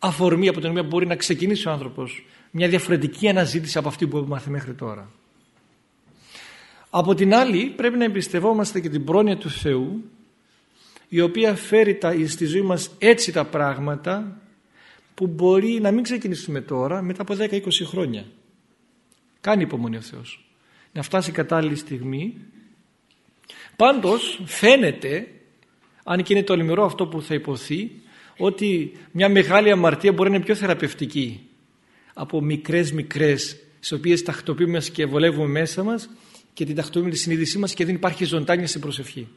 αφορμή από την οποία μπορεί να ξεκινήσει ο άνθρωπος μια διαφορετική αναζήτηση από αυτή που έχουμε μάθει μέχρι τώρα. Από την άλλη πρέπει να εμπιστευόμαστε και την πρόνοια του Θεού η οποία φέρει τα, στη ζωή μας έτσι τα πράγματα που μπορεί να μην ξεκινήσουμε τώρα μετά από 10-20 χρόνια. Κάνει υπομονή ο Θεός. Να φτάσει κατάλληλη στιγμή. Πάντως φαίνεται, αν και είναι το λιμερό αυτό που θα υποθεί, ότι μια μεγάλη αμαρτία μπορεί να είναι πιο θεραπευτική από μικρές μικρές στις οποίες τακτοποιούμε και βολεύουμε μέσα μας και την τακτοποιούμε τη συνείδησή μας και δεν υπάρχει ζωντάνια στην προσευχή.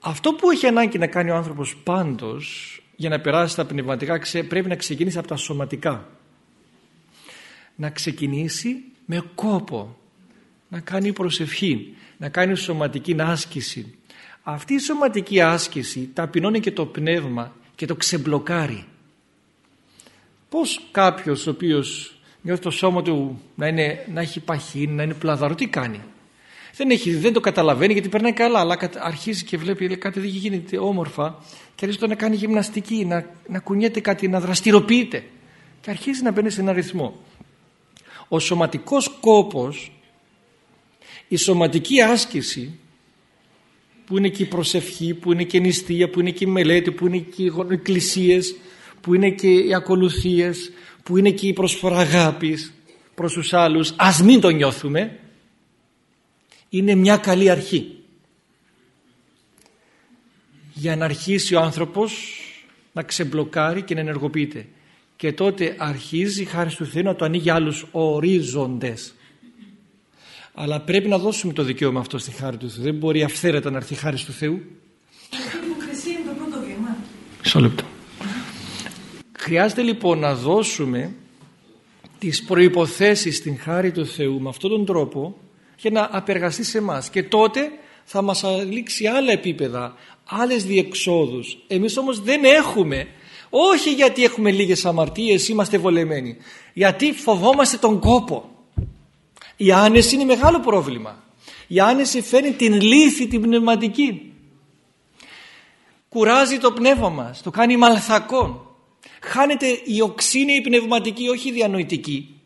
Αυτό που έχει ανάγκη να κάνει ο άνθρωπος πάντως για να περάσει τα πνευματικά πρέπει να ξεκινήσει από τα σωματικά. Να ξεκινήσει με κόπο, να κάνει προσευχή, να κάνει σωματική άσκηση. Αυτή η σωματική άσκηση ταπεινώνει και το πνεύμα και το ξεμπλοκάρει. Πώς κάποιος ο οποίος νιώθει το σώμα του να, είναι, να έχει παχύνει, να είναι πλαδαρό, τι κάνει; Δεν, έχει, δεν το καταλαβαίνει γιατί περνάει καλά, αλλά αρχίζει και βλέπει λέει, κάτι δεν γίνεται όμορφα και αρχίζει να κάνει γυμναστική, να, να κουνιέται κάτι, να δραστηριοποιείται και αρχίζει να μπαίνει σε ένα ρυθμό. Ο σωματικός κόπος, η σωματική άσκηση που είναι και η προσευχή, που είναι και η νηστεία, που είναι και η μελέτη, που είναι και οι εκκλησίες, που είναι και οι ακολουθίες, που είναι και η προσφορά αγάπης προς τους άλλους, ας μην το νιώθουμε, είναι μια καλή αρχή. Για να αρχίσει ο άνθρωπος να ξεμπλοκάρει και να ενεργοποιείται. Και τότε αρχίζει χάρη του Θεού να το ανοίγει άλλους ορίζοντες. Αλλά πρέπει να δώσουμε το δικαίωμα αυτό στη χάρη του Θεού. Δεν μπορεί αυθαίρετα να έρθει η χάρη του Θεού. Η υποκρισία είναι το πρώτο βήμα. Μισό λεπτό. Χρειάζεται λοιπόν να δώσουμε τις προϋποθέσεις στην χάρη του Θεού με αυτόν τον τρόπο για να απεργαστεί σε εμάς. Και τότε θα μας αλήξει άλλα επίπεδα, άλλες διεξόδους. Εμείς όμως δεν έχουμε, όχι γιατί έχουμε λίγες αμαρτίες, είμαστε βολεμένοι, γιατί φοβόμαστε τον κόπο. Η άνεση είναι μεγάλο πρόβλημα. Η άνεση φέρνει την λύθη την πνευματική. Κουράζει το πνεύμα μας, το κάνει μαλθακόν. Χάνεται η οξύνη η πνευματική, όχι η διανοητική.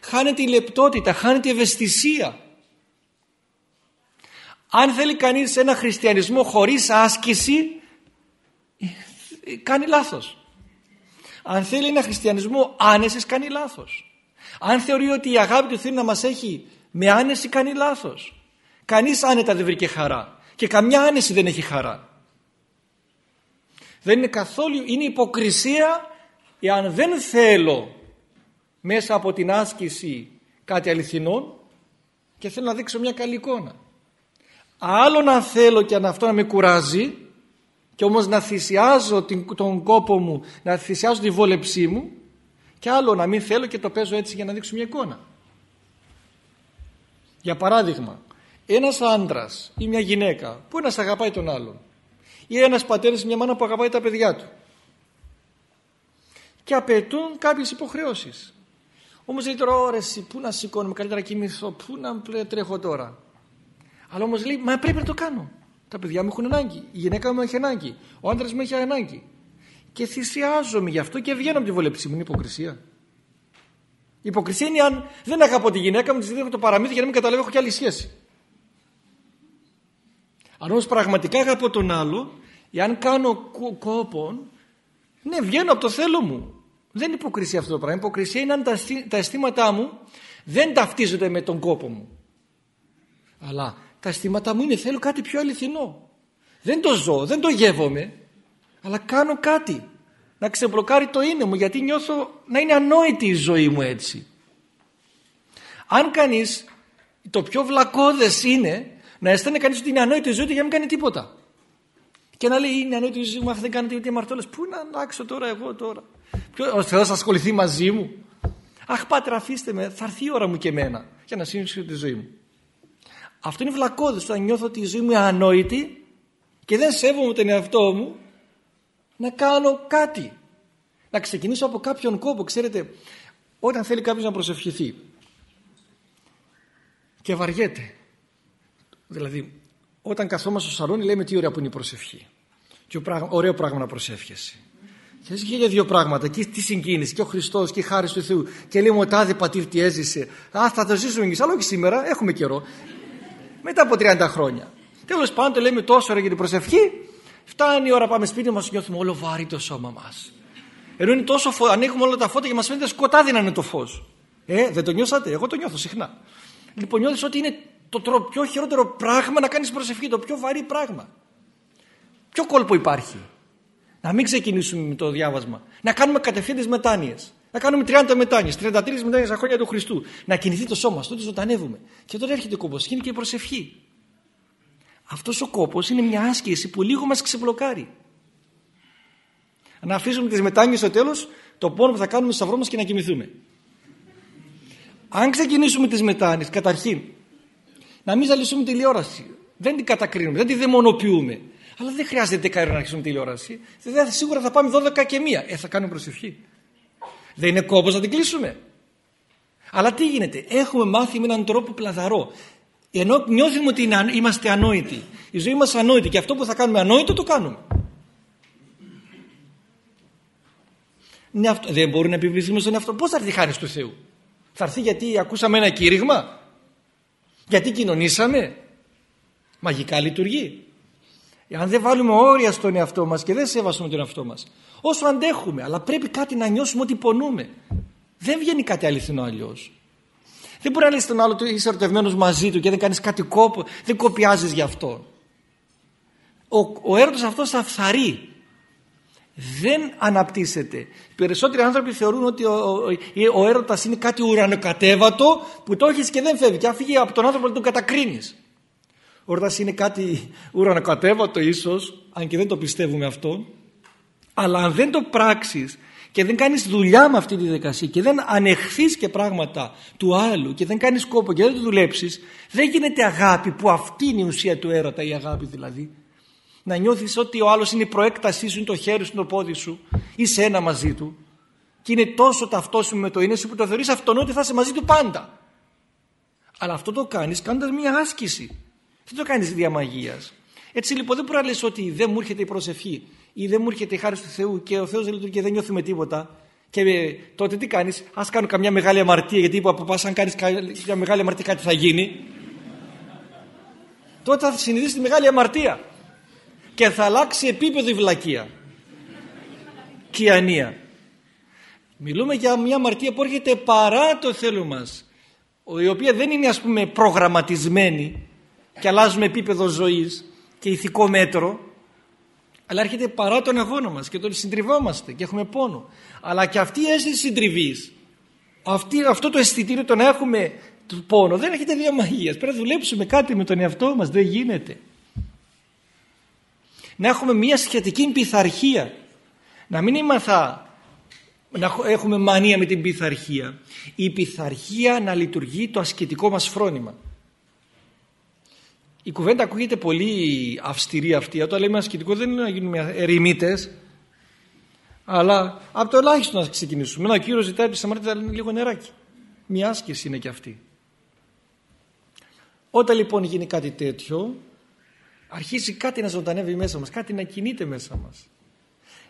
Χάνεται η λεπτότητα, χάνεται η ευαισθησία. Αν θέλει κανείς ένα χριστιανισμό χωρίς άσκηση, κάνει λάθος. Αν θέλει ένα χριστιανισμό άνεσης, κάνει λάθος. Αν θεωρεί ότι η αγάπη του Θεού να μας έχει με άνεση, κάνει λάθος. Κανείς άνετα δεν βρήκε χαρά. Και καμιά άνεση δεν έχει χαρά. Δεν είναι καθόλου, είναι υποκρισία εάν δεν θέλω μέσα από την άσκηση κάτι αληθινό και θέλω να δείξω μια καλή εικόνα. Άλλο να θέλω και αυτό να με κουράζει και όμως να θυσιάζω τον κόπο μου, να θυσιάζω τη βόλεψή μου και άλλο να μην θέλω και το παίζω έτσι για να δείξω μια εικόνα. Για παράδειγμα, ένας άντρας ή μια γυναίκα που ένας αγαπάει τον άλλον ή ένας πατέρας ή μια μάνα που αγαπάει τα παιδιά του και απαιτούν κάποιες υποχρεώσεις. Όμως λέει τώρα ώρες πού να σηκώνουμε καλύτερα κοιμηθώ, πού να τρέχω τώρα. Αλλά όμως λέει μα πρέπει να το κάνω. Τα παιδιά μου έχουν ανάγκη, η γυναίκα μου έχει ανάγκη, ο άντρας μου έχει ανάγκη. Και θυσιάζομαι γι' αυτό και βγαίνω από τη βολέψη μου. Είναι υποκρισία. Η υποκρισία είναι αν δεν αγαπώ τη γυναίκα μου, της δίνω το παραμύθι για να μην καταλάβω έχω και άλλη σχέση. Αν όμως πραγματικά αγαπώ τον άλλο, εάν κάνω κόπο, ναι βγαίνω από το θέλω μου. Δεν είναι υποκρισία αυτό το πράγμα. Υποκρισία είναι αν τα αισθήματά μου δεν ταυτίζονται με τον κόπο μου. Αλλά τα αισθήματά μου είναι θέλω κάτι πιο αληθινό. Δεν το ζω, δεν το γεύομαι, αλλά κάνω κάτι. Να ξεμπλοκάρει το είναι μου γιατί νιώθω να είναι ανόητη η ζωή μου έτσι. Αν κανείς, το πιο βλακώδες είναι να αισθάνεται κανείς ότι είναι ανόητο η ζωή του για να μην κάνει τίποτα. Και να λέει είναι ανόητο η ζωή μου, δεν κάνει τίποτα αμαρτώλες. Πού να αλλάξω τώρα εγώ τώρα; Ο Θεός θα ασχοληθεί μαζί μου. Αχ πάτερ αφήστε με, θα έρθει η ώρα μου και εμένα για να σύνδεσω τη ζωή μου. Αυτό είναι βλακώδες όταν νιώθω ότι η ζωή μου είναι ανόητη και δεν σέβομαι τον εαυτό μου να κάνω κάτι. Να ξεκινήσω από κάποιον κόπο. Ξέρετε, όταν θέλει κάποιος να προσευχηθεί και βαριέται. Δηλαδή, όταν καθόμαστε στο σαλόνι λέμε τι ωραία που είναι η προσευχή. Και ωραίο πράγμα να προσεύχεσαι. Και και για δύο πράγματα. Και τι συγκίνηση, και ο Χριστός και η χάρη του Θεού. Και λέμε ο τάδε πατήρ τι έζησε. Α, θα το ζήσουμε εμείς. Αλλά όχι σήμερα, έχουμε καιρό. Μετά από 30 χρόνια. Τέλος πάντων, λέμε τόσο ώρα για την προσευχή. Φτάνει η ώρα πάμε σπίτι μας, νιώθουμε όλο βάρη το σώμα μας. Ενώ είναι τόσο φω... ανοίγουμε όλα τα φώτα και μας φαίνεται σκοτάδι να είναι το φως. Ε, δεν το νιώσατε, εγώ το νιώθω συχνά. Λοιπόν, νιώθεις ότι είναι το πιο χειρότερο πράγμα να κάνεις προσευχή, το πιο βαρύ πράγμα. Ποιο κόλπο υπάρχει; Να μην ξεκινήσουμε με το διάβασμα. Να κάνουμε κατευθείαν τις μετάνοιες. Να κάνουμε 30 μετάνοιες, 33 μετάνοιες στα χρόνια του Χριστού. Να κινηθεί το σώμα, τότε ζωντανεύουμε. Και τότε έρχεται ο κόπος, γίνει και η προσευχή. Αυτός ο κόπος είναι μια άσκηση που λίγο μας ξεμπλοκάρει. Να αφήσουμε τις μετάνοιες στο τέλος, το πόνο που θα κάνουμε στο σταυρό μα και να κοιμηθούμε. Αν ξεκινήσουμε τις μετάνοιες, καταρχήν, να μην ζαλισούμε τηλεόραση. Δεν την κατακρίνουμε, δεν τη δαιμονοποιούμε. Αλλά δεν χρειάζεται καιρό να αρχίσουμε τηλεόραση. Δηλαδή, σίγουρα θα πάμε 12 και μία. Ε, θα κάνουμε προσευχή. Δεν είναι κόπο να την κλείσουμε. Αλλά τι γίνεται, έχουμε μάθει με έναν τρόπο πλαδαρό. Ενώ νιώθουμε ότι είμαστε ανόητοι. Η ζωή μας ανόητη και αυτό που θα κάνουμε ανόητο το κάνουμε. Ναι, αυτό, δεν μπορεί να επιβληθούμε στον εαυτό. Πώς θα έρθει η χάρη του Θεού; Θα έρθει γιατί ακούσαμε ένα κήρυγμα; Γιατί κοινωνήσαμε; Μαγικά λειτουργεί. Αν δεν βάλουμε όρια στον εαυτό μας και δεν σεβαστούμε τον εαυτό μας όσο αντέχουμε αλλά πρέπει κάτι να νιώσουμε ότι πονούμε δεν βγαίνει κάτι αληθινό αλλιώς. δεν μπορεί να λες τον άλλο ότι είσαι ερωτευμένος μαζί του και δεν κάνεις κάτι κόπο δεν κοπιάζεις γι' αυτό ο, ο έρωτας αυτός θα φθαρεί δεν αναπτύσσεται. περισσότεροι άνθρωποι θεωρούν ότι ο, ο, ο έρωτας είναι κάτι ουρανοκατέβατο που το έχεις και δεν φεύγει και αν φύγει από τον άνθρωπο να τον κατακρίνεις Όρτας είναι κάτι ουρανοκατέβατο ίσως, αν και δεν το πιστεύουμε αυτό, αλλά αν δεν το πράξεις και δεν κάνεις δουλειά με αυτή τη δικασία και δεν ανεχθείς και πράγματα του άλλου και δεν κάνεις κόπο και δεν το δουλέψεις, δεν γίνεται αγάπη που αυτή είναι η ουσία του έρωτα, η αγάπη δηλαδή. Να νιώθεις ότι ο άλλος είναι η προέκτασή σου, είναι το χέρι σου, είναι το πόδι σου, είσαι ένα μαζί του και είναι τόσο ταυτόσιμο με το είναι σου που το θεωρείς αυτονόητο θα είσαι μαζί του πάντα. Αλλά αυτό το κάνεις κάνοντας μια άσκηση. Δεν το κάνεις διαμαγείας. Έτσι λοιπόν δεν μπορεί να λες ότι δεν μου έρχεται η προσευχή ή δεν μου έρχεται η χάρη του Θεού και ο Θεός δεν λειτουργεί και δεν νιώθουμε τίποτα. Και ε, τότε τι κάνεις, ας κάνω καμιά μεγάλη αμαρτία γιατί είπα από πας αν κάνεις μια μεγάλη αμαρτία κάτι θα γίνει. τότε θα συνειδήσεις τη μεγάλη αμαρτία και θα αλλάξει επίπεδο η βλακεία και η ανία. Μιλούμε για μια αμαρτία που έρχεται παρά το θέλω μας η οποία δεν είναι ας πούμε προγραμματισμένη και αλλάζουμε επίπεδο ζωής και ηθικό μέτρο. Αλλά έρχεται παρά τον αγώνα μας και τον συντριβόμαστε και έχουμε πόνο. Αλλά και αυτή η αίσθηση συντριβής αυτή, αυτό το αισθητήριο το να έχουμε το πόνο δεν έρχεται δύο μαγείας. Πρέπει να δουλέψουμε κάτι με τον εαυτό μας δεν γίνεται. Να έχουμε μια σχετική πειθαρχία. Να μην είμαστε να έχουμε μανία με την πειθαρχία. Η πειθαρχία να λειτουργεί το ασκητικό μας φρόνημα η κουβέντα ακούγεται πολύ αυστηρή αυτή. Όταν λέμε ασκητικό δεν είναι να γίνουμε ερημίτες, αλλά από το ελάχιστο να ξεκινήσουμε. Ένα κύριο ζητάει τη αμαρτία λίγο νεράκι. Μια άσκηση είναι και αυτή. Όταν λοιπόν γίνει κάτι τέτοιο, αρχίζει κάτι να ζωντανεύει μέσα μας, κάτι να κινείται μέσα μας.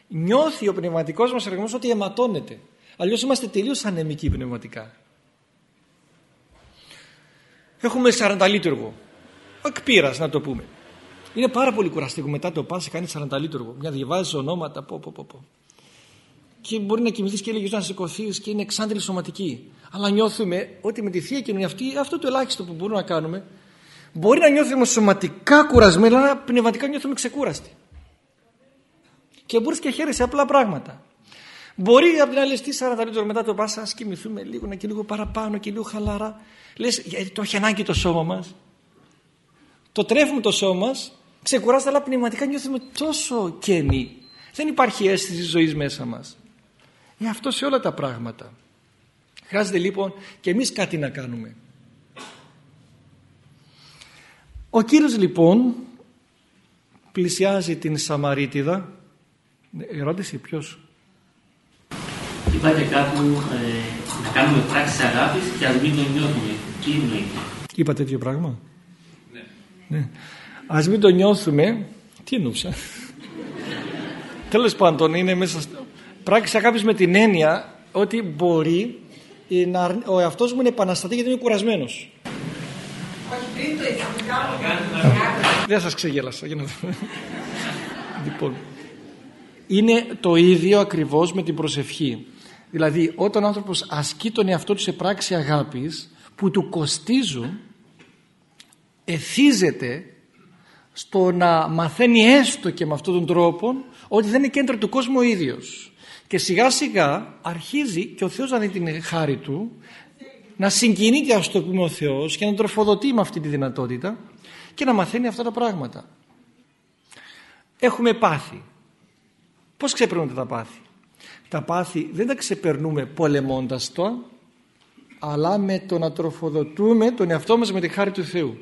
Νιώθει ο πνευματικός μας εργασμός ότι αιματώνεται. Αλλιώς είμαστε τελείως ανεμικοί πνευματικά. Έχουμε 40 λίτουργο εκπείρας να το πούμε. Είναι πάρα πολύ κουραστικό μετά το πα κάνει 40 λίτουργο. Μια διαβάζεις ονόματα, πω, πω, πω, πω. Και μπορεί να κοιμηθείς και λίγες να σηκωθείς και είναι εξάντλη σωματική. Αλλά νιώθουμε ότι με τη θεία κοινωνία αυτή, αυτό το ελάχιστο που μπορούμε να κάνουμε, μπορεί να νιώθουμε σωματικά κουρασμένοι, αλλά πνευματικά νιώθουμε ξεκούραστοι. Και μπορείς και χαίρεσαι απλά πράγματα. Μπορεί από την άλλη τι 40 λεπτά μετά το πάσα, ας κοιμηθούμε λίγο, να και λίγο παραπάνω και λίγο χαλαρά. Λες, γιατί το έχει ανάγκη το σώμα μας. Το τρέφουμε το σώμα μας, ξεκουράζεται, αλλά πνευματικά νιώθουμε τόσο κενή. Δεν υπάρχει αίσθηση ζωής μέσα μας. Ε, αυτό σε όλα τα πράγματα. Χρειάζεται λοιπόν και εμείς κάτι να κάνουμε. Ο Κύριος λοιπόν πλησιάζει την Σαμαρίτιδα. Ερώτηση ποιος; Είπατε κάπου ε, να κάνουμε πράξεις αγάπης και ας μην το νιώθουμε. Τι εννοείται. Είπα τέτοιο πράγμα. Ναι. ναι. Ας μην το νιώθουμε. Τι εννοούσα. Τέλος πάντων είναι μέσα στο... Πράξη αγάπης με την έννοια ότι μπορεί να, ο εαυτός μου είναι επαναστατή γιατί είμαι κουρασμένος. Δεν σας ξεγέλασα. Για να... λοιπόν, είναι το ίδιο ακριβώς με την προσευχή. Δηλαδή όταν ο άνθρωπος ασκεί τον εαυτό του σε πράξη αγάπης που του κοστίζουν εθίζεται στο να μαθαίνει έστω και με αυτόν τον τρόπο ότι δεν είναι κέντρο του κόσμου ο ίδιος. Και σιγά σιγά αρχίζει και ο Θεός να δει την χάρη του να συγκινείται ας το πούμε ο Θεός και να τροφοδοτεί με αυτή τη δυνατότητα και να μαθαίνει αυτά τα πράγματα. Έχουμε πάθη. Πώς ξεπερνούνται τα πάθη; Τα πάθη δεν τα ξεπερνούμε πολεμώντας το αλλά με το να τροφοδοτούμε τον εαυτό μας με τη χάρη του Θεού.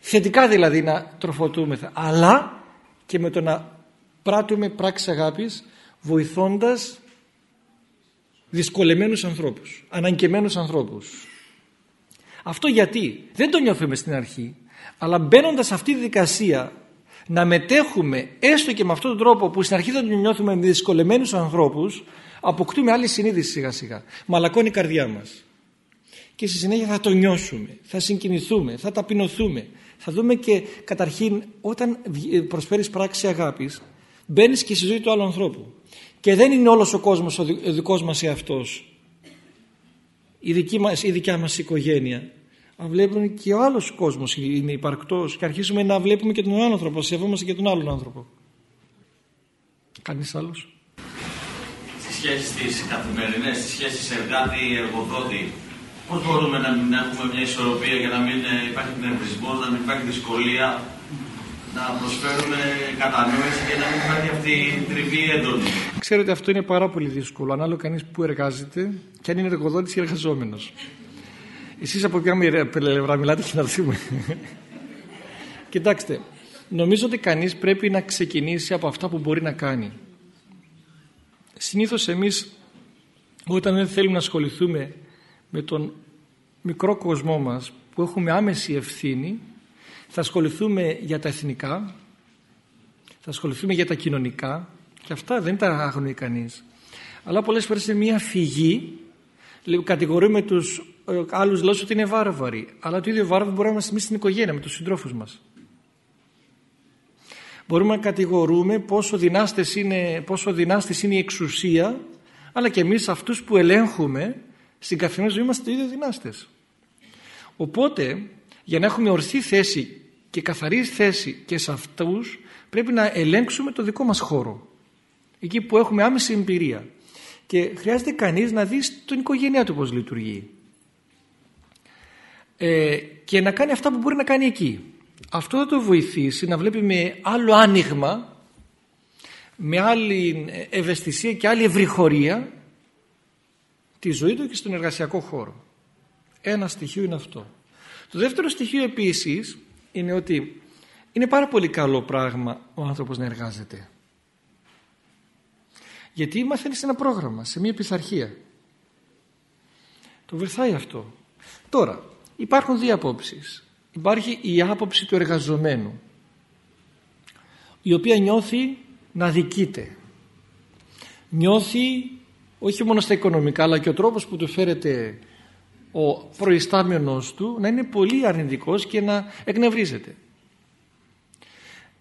Θετικά δηλαδή να τροφοδοτούμε αλλά και με το να πράττουμε πράξεις αγάπης βοηθώντας δυσκολεμένους ανθρώπους, αναγκεμένους ανθρώπους. Αυτό γιατί; Δεν το νιώθουμε στην αρχή, αλλά μπαίνοντας σε αυτή τη δικασία να μετέχουμε έστω και με αυτόν τον τρόπο που στην αρχή δεν το νιώθουμε με δυσκολεμένους ανθρώπους, αποκτούμε άλλη συνείδηση σιγά σιγά. Μαλακώνει η καρδιά μας. Και στη συνέχεια θα το νιώσουμε, θα συγκινηθούμε, θα ταπεινωθούμε. Θα δούμε και καταρχήν όταν προσφέρεις πράξη αγάπης, μπαίνεις και στη ζωή του άλλου ανθρώπου. Και δεν είναι όλος ο κόσμος ο δικός μας εαυτός. Η, δική μας, η δικιά μας οικογένεια. Αν βλέπουμε και ο άλλος κόσμος είναι υπαρκτός και αρχίσουμε να βλέπουμε και τον άλλο άνθρωπο, σεβόμαστε και τον άλλον άνθρωπο. Κανείς άλλος; Στις σχέσεις της καθημερινές, στις σχέσεις εργάτη-εργοδότη, πώς μπορούμε να μην έχουμε μια ισορροπία για να μην υπάρχει πνευρισμός, να μην υπάρχει δυσκολία να προσφέρουμε κατανόηση και να μην υπάρχει αυτή η τριβή έντονη. Ξέρετε αυτό είναι πάρα πολύ δύσκολο ανάλογα κανείς που εργάζεται και αν είναι εργοδότης ή εργαζόμενος. Εσείς από ποια πλευρά μιλάτε και να δούμε. Κοιτάξτε, νομίζω ότι κανείς πρέπει να ξεκινήσει από αυτά που μπορεί να κάνει. Συνήθως εμείς όταν δεν θέλουμε να ασχοληθούμε με τον μικρό κοσμό μας που έχουμε άμεση ευθύνη θα ασχοληθούμε για τα εθνικά, θα ασχοληθούμε για τα κοινωνικά και αυτά δεν τα αγνοεί κανείς. Αλλά πολλές φορές είναι μια φυγή, κατηγορούμε τους ε, άλλους λόγους ότι είναι βάρβαροι, αλλά το ίδιο βάρβαρο μπορούμε να είμαστε εμείς στην οικογένεια, με τους συντρόφους μας. Μπορούμε να κατηγορούμε πόσο δυνάστες είναι, πόσο δυνάστες είναι η εξουσία, αλλά και εμείς αυτούς που ελέγχουμε στην καθημερινή ζωή είμαστε το ίδιο δυνάστες. Οπότε για να έχουμε ορθή θέση και καθαρή θέση και σε αυτούς πρέπει να ελέγξουμε το δικό μας χώρο. Εκεί που έχουμε άμεση εμπειρία. Και χρειάζεται κανείς να δει την οικογένειά του πώς λειτουργεί. Ε, και να κάνει αυτά που μπορεί να κάνει εκεί. Αυτό θα το βοηθήσει να βλέπει με άλλο άνοιγμα, με άλλη ευαισθησία και άλλη ευρυχωρία τη ζωή του και στον εργασιακό χώρο. Ένα στοιχείο είναι αυτό. Το δεύτερο στοιχείο επίσης είναι ότι είναι πάρα πολύ καλό πράγμα ο άνθρωπος να εργάζεται. Γιατί μαθαίνει σε ένα πρόγραμμα, σε μια πειθαρχία. Το βοηθάει αυτό. Τώρα, υπάρχουν δύο απόψεις. Υπάρχει η άποψη του εργαζομένου, η οποία νιώθει να δικείται. Νιώθει όχι μόνο στα οικονομικά, αλλά και ο τρόπος που του φέρεται ο προϊστάμενος του να είναι πολύ αρνητικός και να εκνευρίζεται.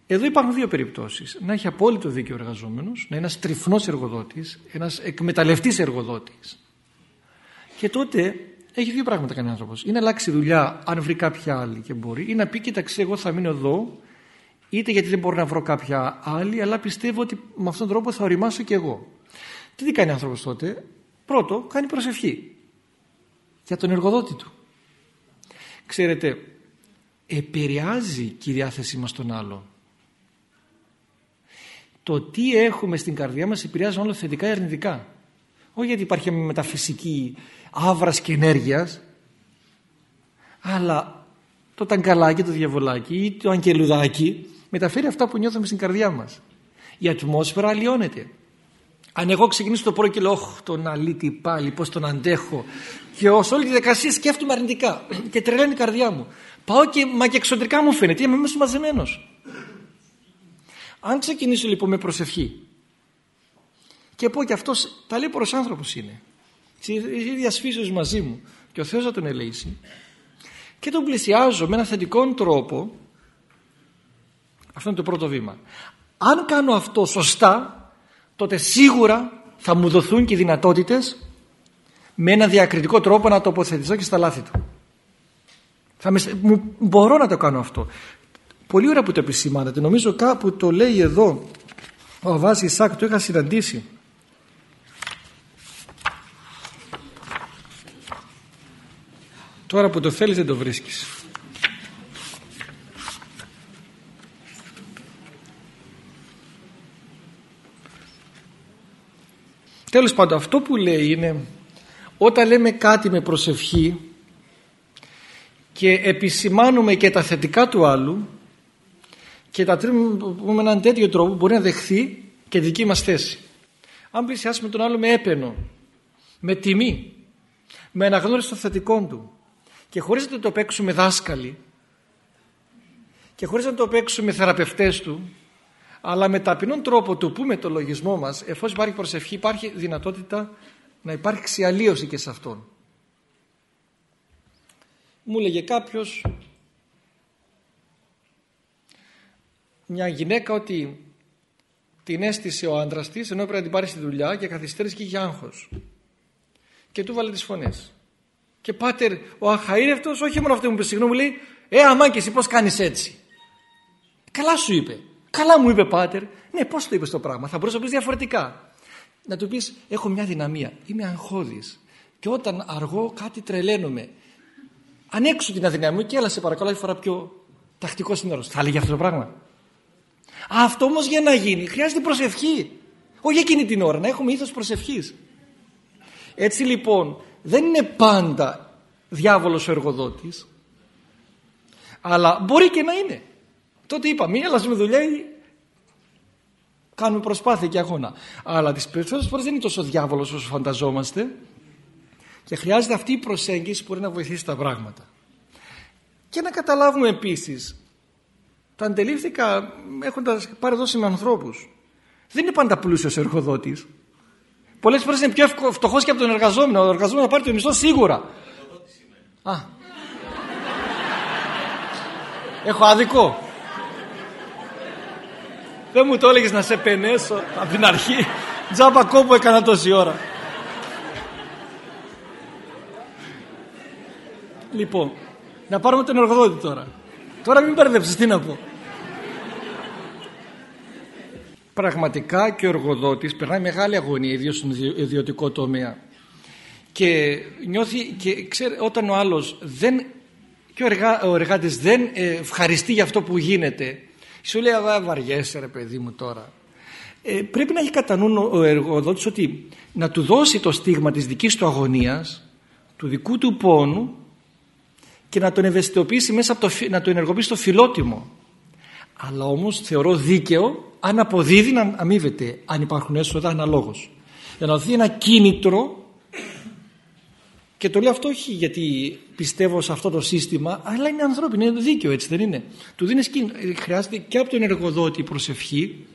Εδώ υπάρχουν δύο περιπτώσεις. Να έχει απόλυτο δίκιο ο εργαζόμενος, να είναι ένας τρυφνός εργοδότης, ένας εκμεταλλευτής εργοδότης. Και τότε έχει δύο πράγματα κάνει ο άνθρωπος. Ή να αλλάξει δουλειά αν βρει κάποια άλλη και μπορεί, ή να πει κοίταξε εγώ θα μείνω εδώ, είτε γιατί δεν μπορώ να βρω κάποια άλλη, αλλά πιστεύω ότι με αυτόν τον τρόπο θα οριμάσω και εγώ. Τι κάνει ο άνθρωπος τότε; Πρώτο, κάνει προσευχή για τον εργοδότη του. Ξέρετε, επηρεάζει και η διάθεσή μας τον άλλο. Το τι έχουμε στην καρδιά μας επηρεάζει όλο θετικά ή αρνητικά. Όχι γιατί υπάρχει μεταφυσική άβρας και ενέργειας, αλλά το ταγκαλάκι, το διαβολάκι ή το αγγελουδάκι μεταφέρει αυτά που νιώθουμε στην καρδιά μας. Η ατμόσφαιρα αλλοιώνεται. Αν εγώ ξεκινήσω το πρωί και λέω «Ωχ, τον αλήτη πάλι, πώς τον αντέχω» και ως όλη τη δικασία σκέφτομαι αρνητικά και τρελαίνει η καρδιά μου. Πάω και, μα και εξωτερικά μου φαίνεται, είμαι μέσα μαζεμένος. Αν ξεκινήσω λοιπόν με προσευχή και πω και αυτός ταλέπορος άνθρωπος είναι, της ίδιας φύσεως μαζί μου και ο Θεός θα τον ελέγξει και τον πλησιάζω με ένα θετικό τρόπο αυτό είναι το πρώτο βήμα. Αν κάνω αυτό σωστά τότε σίγουρα θα μου δοθούν και οι δυνατότητες με ένα διακριτικό τρόπο να τοποθετηθώ και στα λάθη του. Θα με, μου, μπορώ να το κάνω αυτό. Πολύ ωραία που το επισημάνατε. Νομίζω κάπου το λέει εδώ ο Αβάς Ισάκ, το είχα συναντήσει. Τώρα που το θέλεις δεν το βρίσκεις. Τέλος πάντων αυτό που λέει είναι όταν λέμε κάτι με προσευχή και επισημάνουμε και τα θετικά του άλλου και τα τρίβουμε με έναν τέτοιο τρόπο μπορεί να δεχθεί και δική μας θέση. Αν πλησιάσουμε τον άλλο με έπαινο, με τιμή, με αναγνώριση των θετικών του και χωρίς να το παίξουμε δάσκαλοι και χωρίς να το παίξουμε θεραπευτές του αλλά με ταπεινόν τρόπο του πούμε το λογισμό μας εφόσον υπάρχει προσευχή υπάρχει δυνατότητα να υπάρξει αλλίωση και σε αυτόν. Μου λέγε κάποιος μια γυναίκα ότι την έστησε ο άντρας της ενώ έπρεπε να την πάρει στη δουλειά και καθυστέρησε και είχε άγχος. Και του βάλε τις φωνές. Και πάτερ ο αχαήρευτος όχι μόνο αυτό μου είπε συγγνώμη μου λέει ε αμά και εσύ πώς κάνεις έτσι; Καλά σου είπε Καλά μου είπε πάτερ. Ναι, πώς το είπες το πράγμα. Θα μπορούσες να πεις διαφορετικά. Να του πεις: Έχω μια δυναμία. Είμαι αγχώδης. Και όταν αργώ κάτι τρελαίνομαι. Ανέξω την αδυναμία μου και έλα σε παρακαλώ, φορά πιο τακτικό σύνολο. Θα έλεγε αυτό το πράγμα. Αυτό όμως για να γίνει χρειάζεται προσευχή. Όχι εκείνη την ώρα, να έχουμε ήθος προσευχής. Έτσι λοιπόν δεν είναι πάντα διάβολος ο εργοδότης αλλά μπορεί και να είναι Τότε είπαμε, έλα με δουλειά ή κάνουμε προσπάθεια και αγώνα. Αλλά τις περισσότερες φορές δεν είναι τόσο διάβολος όσο φανταζόμαστε και χρειάζεται αυτή η προσέγγιση που μπορεί να βοηθήσει τα πράγματα. Και να καταλάβουμε επίσης, το αντελήφθηκα έχοντας πάρει δόση με ανθρώπους. Δεν είναι πάντα πλούσιος εργοδότης. Πολλές φορές είναι πιο φτωχός και από τον εργαζόμενο. Ο εργαζόμενος θα πάρει το μισθό σίγουρα. Α. Έχω άδικο. Δεν μου το έλεγες να σε πενέσω από την αρχή. Τζάμπα κόμπο έκανα τόση ώρα. Λοιπόν, να πάρουμε τον εργοδότη τώρα. Τώρα μην μπερδέψεις, τι να πω. Πραγματικά και ο εργοδότης περνάει μεγάλη αγωνία, ιδίως στον ιδιωτικό τομέα. Και νιώθει, και ξέρει, όταν ο άλλος δεν, και ο, εργά, ο εργάτης δεν ευχαριστεί για αυτό που γίνεται, σου λέει αγά βαριέσαι ρε παιδί μου τώρα. Ε, πρέπει να έχει κατά νου ο εργοδότης ότι να του δώσει το στίγμα της δικής του αγωνίας, του δικού του πόνου και να τον ευαισθητοποιήσει μέσα από το, να τον ενεργοποιήσει το φιλότιμο. Αλλά όμως θεωρώ δίκαιο αν αποδίδει να αμείβεται αν υπάρχουν έσοδα αναλόγως. Για να δοθεί ένα κίνητρο και το λέω αυτό όχι γιατί πιστεύω σε αυτό το σύστημα, αλλά είναι ανθρώπινο, είναι δίκαιο έτσι δεν είναι. Του δίνεις, χρειάζεται και από τον εργοδότη προσευχή,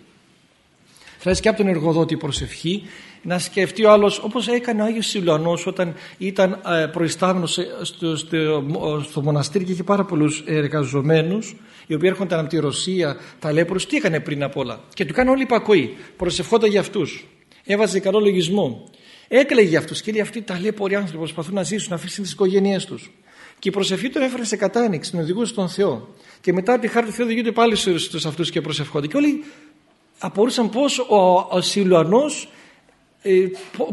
χρειάζεται και από τον εργοδότη προσευχή, να σκεφτεί ο άλλος όπως έκανε ο Άγιος Σιλουανός όταν ήταν ε, προϊστάμενος στο, στο, στο μοναστήρι και είχε πάρα πολλούς εργαζομένους οι οποίοι έρχονταν από τη Ρωσία, τα λέπρους, τι έκανε πριν απ' όλα; Και του κάνει όλη υπακοή, προσευχόταν για αυτούς. Έβαζε καλό λογισμό. Έκλαιγε για αυτού και λέει: Αυτοί τα ταλέποροι άνθρωποι προσπαθούν να ζήσουν, να αφήσουν τις οικογένειές τους. Και η προσευχή τον έφερε σε κατάνοιξη, τον οδηγούσε στον Θεό. Και μετά από τη χάρη του Θεού οδηγούνται πάλι στους αυτούς και προσευχόνται. Και όλοι απορούσαν πώς ο, ο Σιλουανός ε,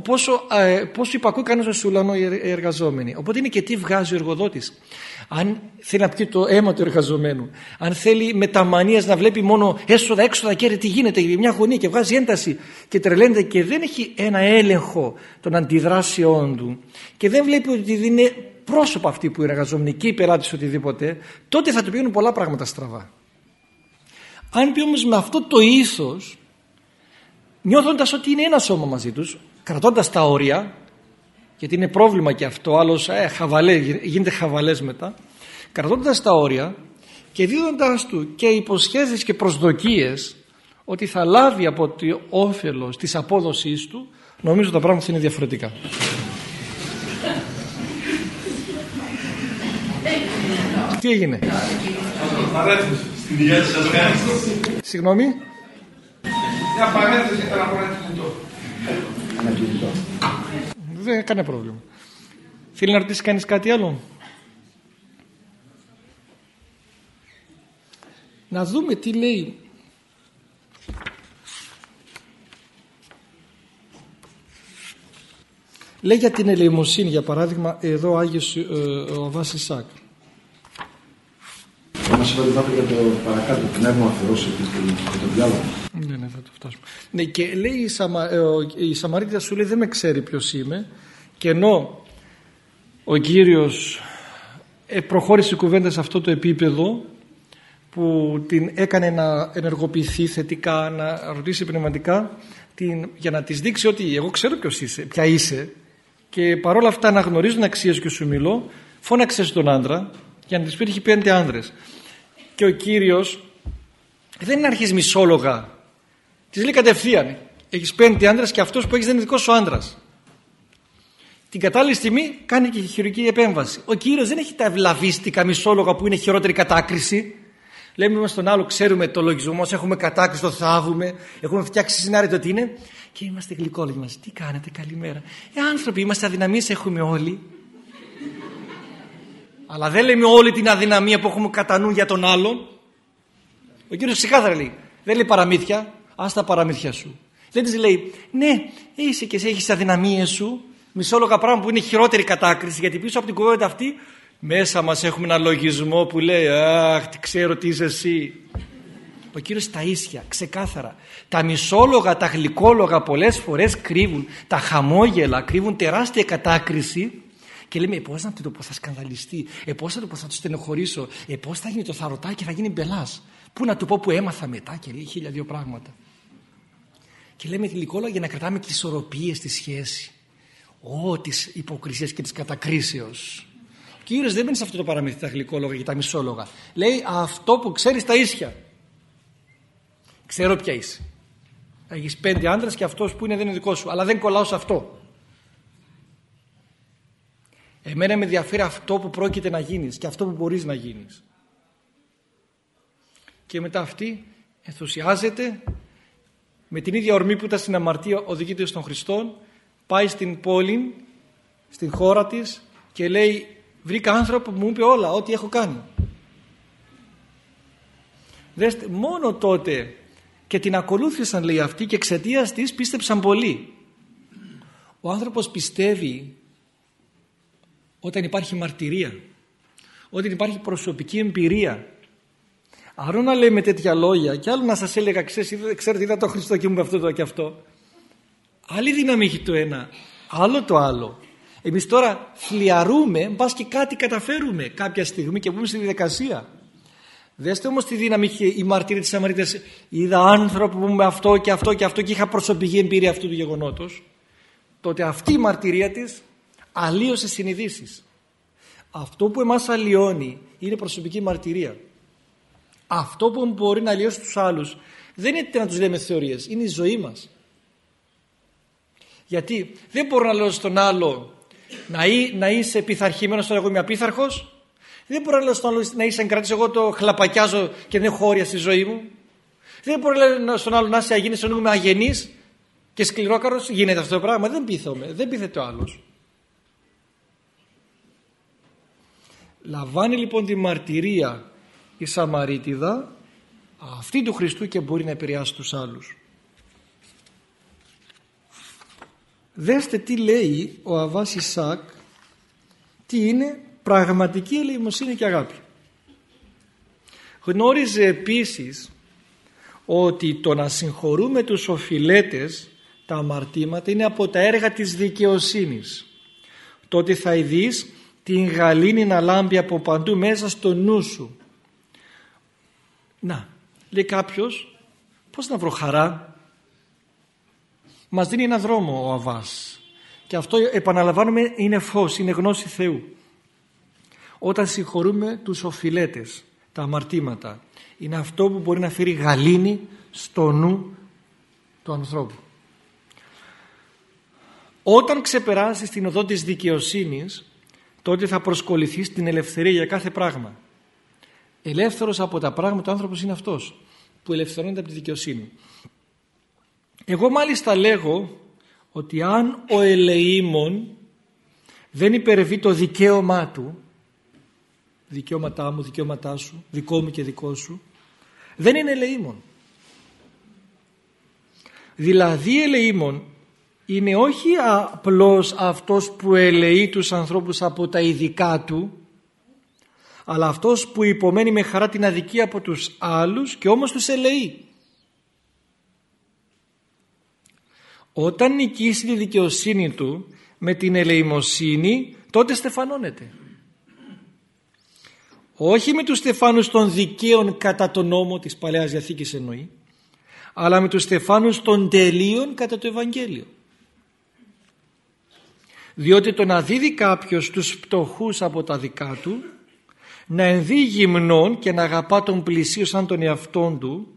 πόσο, ε, πόσο υπακούει κανένα στο ουρανό οι εργαζόμενοι. Οπότε είναι και τι βγάζει ο εργοδότης. Αν θέλει να πιει το αίμα του εργαζομένου, αν θέλει με τα μανίας να βλέπει μόνο έσοδα, έξοδα και τι γίνεται για μια γωνία και βγάζει ένταση και τρελαίνεται και δεν έχει ένα έλεγχο των αντιδράσεών του και δεν βλέπει ότι είναι πρόσωπα αυτοί που είναι εργαζόμενοι και οι πελάτες οτιδήποτε, τότε θα του πηγαίνουν πολλά πράγματα στραβά. Αν πει όμως με αυτό το ήθος νιώθοντας ότι είναι ένα σώμα μαζί τους κρατώντας τα όρια γιατί είναι πρόβλημα και αυτό άλλος ε, χαβαλέ, γίνεται χαβαλές μετά κρατώντας τα όρια και δίδοντας του και υποσχέσεις και προσδοκίες ότι θα λάβει από το όφελος της απόδοσής του νομίζω τα πράγματα είναι διαφορετικά. Τι έγινε; Συγγνώμη μια παρένθεση για να ένα κινητό. Δεν κανένα πρόβλημα. Θέλει να ρωτήσει κανείς κάτι άλλο; Να δούμε τι λέει. Λέει για την ελεημοσύνη για παράδειγμα εδώ ο Άγιος ε, ο Αβάς Ισάκ. Μας είπατε για το παρακάτω πνεύμα Θεός και τον διάλογο. Ναι, ναι, θα το φτάσουμε. Ναι, και λέει η, Σαμα, ε, η Σαμαρίτια σου λέει δεν με ξέρει ποιος είμαι και ενώ ο Κύριος ε, προχώρησε η κουβέντα σε αυτό το επίπεδο που την έκανε να ενεργοποιηθεί θετικά, να ρωτήσει πνευματικά την, για να της δείξει ότι εγώ ξέρω ποιος είσαι, ποια είσαι και παρόλα αυτά να γνωρίζουν αξίες και σου μιλώ φώναξε στον άντρα για να της πει έχει πέντε άνδρες και ο Κύριος δεν είναι αρχής μισόλογα Της λέει κατευθείαν. Έχεις πέντε άντρες και αυτός που έχεις δεν είναι δικός σου άντρας. Την κατάλληλη στιγμή κάνει και χειρουργική επέμβαση. Ο κύριος δεν έχει τα ευλαβίστικα μισόλογα που είναι χειρότερη κατάκριση. Λέμε στον άλλο, ξέρουμε το λογισμό μας, έχουμε κατάκριση, το θάβουμε, έχουμε φτιάξει σενάρια το τι είναι και είμαστε γλυκόλογοι μας. Τι κάνετε, καλημέρα. Ε, άνθρωποι είμαστε αδυναμίες, έχουμε όλοι. Αλλά δεν λέμε όλη την αδυναμία που έχουμε κατά νου για τον άλλον. Ο κύριος ξεκάθαρα λέει, δεν λέει παραμύθια, ας τα παραμύθια σου. Δεν της λέει, ναι, είσαι και εσύ έχεις αδυναμίες σου, μισόλογα πράγμα που είναι χειρότερη κατάκριση, γιατί πίσω από την κουβέντα αυτή μέσα μας έχουμε ένα λογισμό που λέει, αχ, τι ξέρω τι είσαι εσύ. Ο Κύριος τα ίσια, ξεκάθαρα. Τα μισόλογα, τα γλυκόλογα πολλές φορές κρύβουν, τα χαμόγελα κρύβουν τεράστια κατάκριση και λέμε, ε, πώς να το πω, θα σκανδαλιστεί, ε, πώς θα το πω, θα το στενοχωρήσω, ε, πώς θα γίνει το θαρωτάκι και θα γίνει μπελάς. Πού να του πω που έμαθα μετά και λέει χίλια δύο πράγματα. Και λέμε γλυκόλογα για να κρατάμε τις ισορροπίες στη σχέση. Ω, τις υποκρισίες και της κατακρίσεως. Ο Κύριος δεν μένει σε αυτό το παραμύθι τα γλυκόλογα και τα μισόλογα. Λέει αυτό που ξέρεις τα ίσια. Ξέρω ποια είσαι. Έχεις πέντε άντρες και αυτός που είναι δεν είναι δικό σου. Αλλά δεν κολλάω σε αυτό. Εμένα με ενδιαφέρει αυτό που πρόκειται να γίνεις και αυτό που μπορείς να γίνεις. Και μετά αυτή ενθουσιάζεται με την ίδια ορμή που ήταν στην αμαρτία οδηγείται στον Χριστό πάει στην πόλη στην χώρα της και λέει βρήκα άνθρωπο που μου είπε όλα ό,τι έχω κάνει Δέστε, μόνο τότε και την ακολούθησαν λέει αυτή και εξαιτίας της πίστεψαν πολύ ο άνθρωπος πιστεύει όταν υπάρχει μαρτυρία όταν υπάρχει προσωπική εμπειρία Άρα να λέμε τέτοια λόγια και άλλο να σας έλεγα ξέρετε είδα το Χριστό και μου αυτό το και αυτό. Άλλη δύναμη έχει το ένα, άλλο το άλλο. Εμείς τώρα φλιαρούμε, μπας και κάτι καταφέρουμε κάποια στιγμή και πούμε στη διαδικασία. Δέστε όμως τι δύναμη είχε η μαρτύρια της Σαμαρίτας. Είδα άνθρωπο που με αυτό και αυτό και αυτό και είχα προσωπική εμπειρία αυτού του γεγονότος. Τότε αυτή η μαρτυρία της αλλίωσε συνειδήσεις. Αυτό που εμάς αλλοιώνει είναι προσωπική μαρτυρία. Αυτό που μπορεί να λιώσει τους άλλους δεν είναι να τους λέμε θεωρίες, είναι η ζωή μας. Γιατί δεν μπορώ να λέω στον άλλο να, εί, να είσαι πειθαρχημένος όταν εγώ είμαι απίθαρχος. Δεν μπορώ να λέω στον άλλο να είσαι εγκράτης, εγώ το χλαπακιάζω και δεν έχω όρια στη ζωή μου. Δεν μπορώ να λέω στον άλλο να είσαι αγενής όταν είμαι αγενής και σκληρόκαρος. Γίνεται αυτό το πράγμα, δεν πείθομαι, δεν πείθεται ο άλλος. Λαμβάνει λοιπόν τη μαρτυρία η Σαμαρίτιδα αυτή του Χριστού και μπορεί να επηρεάσει τους άλλους. δέστε τι λέει ο Αβάς Ισάκ τι είναι πραγματική ελεημοσύνη και αγάπη. Γνώριζε επίσης ότι το να συγχωρούμε τους οφειλέτες τα αμαρτήματα είναι από τα έργα της δικαιοσύνης. Τότε θα ειδείς την γαλήνη να λάμπει από παντού μέσα στο νου σου. Να, λέει κάποιος, πώς να βρω χαρά; Μας δίνει ένα δρόμο ο Αβάς. Και αυτό επαναλαμβάνουμε είναι φως, είναι γνώση Θεού. Όταν συγχωρούμε τους οφειλέτες, τα αμαρτήματα, είναι αυτό που μπορεί να φέρει γαλήνη στο νου του ανθρώπου. Όταν ξεπεράσεις την οδό της δικαιοσύνης τότε θα προσκοληθείς στην ελευθερία για κάθε πράγμα. Ελεύθερος από τα πράγματα ο άνθρωπος είναι αυτός που ελευθερώνεται από τη δικαιοσύνη. Εγώ μάλιστα λέγω ότι αν ο ελεήμων δεν υπερευεί το δικαίωμά του δικαιώματά μου, δικαιώματά σου, δικό μου και δικό σου δεν είναι ελεήμων. Δηλαδή ελεήμων είναι όχι απλώς αυτός που ελεεί τους ανθρώπους από τα ειδικά του αλλά αυτός που υπομένει με χαρά την αδικία από τους άλλους και όμως τους ελεεί. Όταν νικήσει τη δικαιοσύνη του με την ελεημοσύνη τότε στεφανώνεται. Όχι με τους στεφάνους των δικαίων κατά τον νόμο της Παλαιάς Διαθήκης εννοεί αλλά με τους στεφάνους των τελείων κατά το Ευαγγέλιο διότι το να δίδει κάποιος τους πτωχούς από τα δικά του να ενδύει γυμνών και να αγαπά τον πλησίο σαν τον εαυτόν του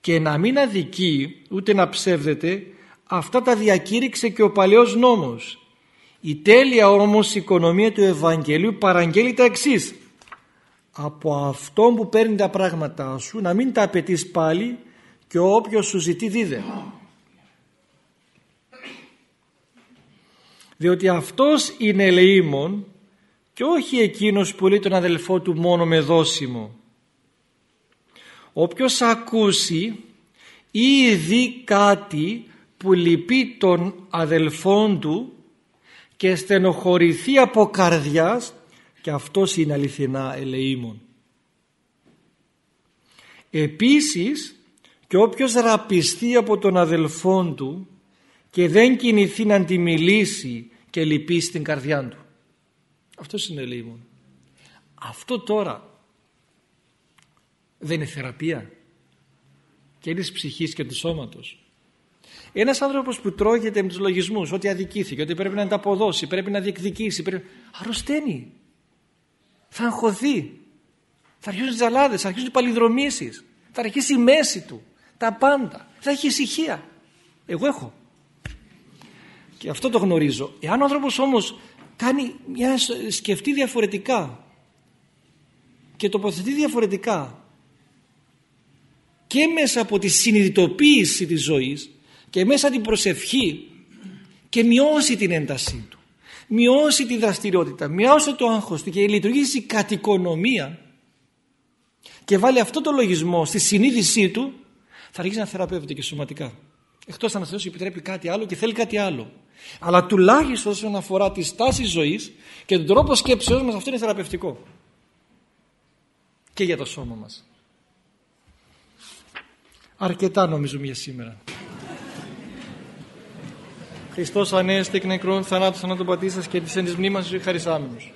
και να μην αδικεί ούτε να ψεύδεται αυτά τα διακήρυξε και ο παλαιός νόμος η τέλεια όμως οικονομία του Ευαγγελίου παραγγέλει τα εξής. από αυτόν που παίρνει τα πράγματά σου να μην τα απαιτείς πάλι και όποιος σου ζητεί δίδε διότι αυτός είναι ελεήμων και όχι εκείνος που λέει τον αδελφό του μόνο με δόσιμο. Όποιος ακούσει ή δει κάτι που λυπεί τον αδελφόν του και στενοχωρηθεί από καρδιάς και αυτός είναι αληθινά ελεήμων. Επίσης και όποιος ραπιστεί από τον αδελφόν του και δεν κινηθεί να αντιμιλήσει και λυπήσει στην καρδιά του. Αυτό είναι λίγο. Αυτό τώρα δεν είναι θεραπεία και είναι της ψυχής και του σώματος. Ένας άνθρωπος που τρώγεται με τους λογισμούς ότι αδικήθηκε, ότι πρέπει να ανταποδώσει, πρέπει να διεκδικήσει, πρέπει... αρρωσταίνει. Θα αγχωθεί. Θα αρχίσουν τζαλάδες, θα αρχίσουν οι παλιδρομήσεις. Θα αρχίσει η μέση του. Τα πάντα. Θα έχει ησυχία. Εγώ έχω. Και αυτό το γνωρίζω. Εάν ο άνθρωπος όμως κάνει μια σκεφτεί διαφορετικά και τοποθετεί διαφορετικά και μέσα από τη συνειδητοποίηση της ζωής και μέσα την προσευχή και μειώσει την έντασή του μειώσει τη δραστηριότητα μειώσει το άγχος του και λειτουργήσει κατ' οικονομία και βάλει αυτό το λογισμό στη συνείδησή του θα αρχίσει να θεραπεύεται και σωματικά εκτός αν ο Θεός επιτρέπει κάτι άλλο και θέλει κάτι άλλο αλλά τουλάχιστον όσον αφορά τη στάση ζωής και τον τρόπο σκέψεως μας αυτό είναι θεραπευτικό. Και για το σώμα μας. Αρκετά νομίζουμε για σήμερα. Χριστός ανέστη εκ νεκρών θανάτου θανάτου πατήσας και της εν της μνήμας χαρισάμενος.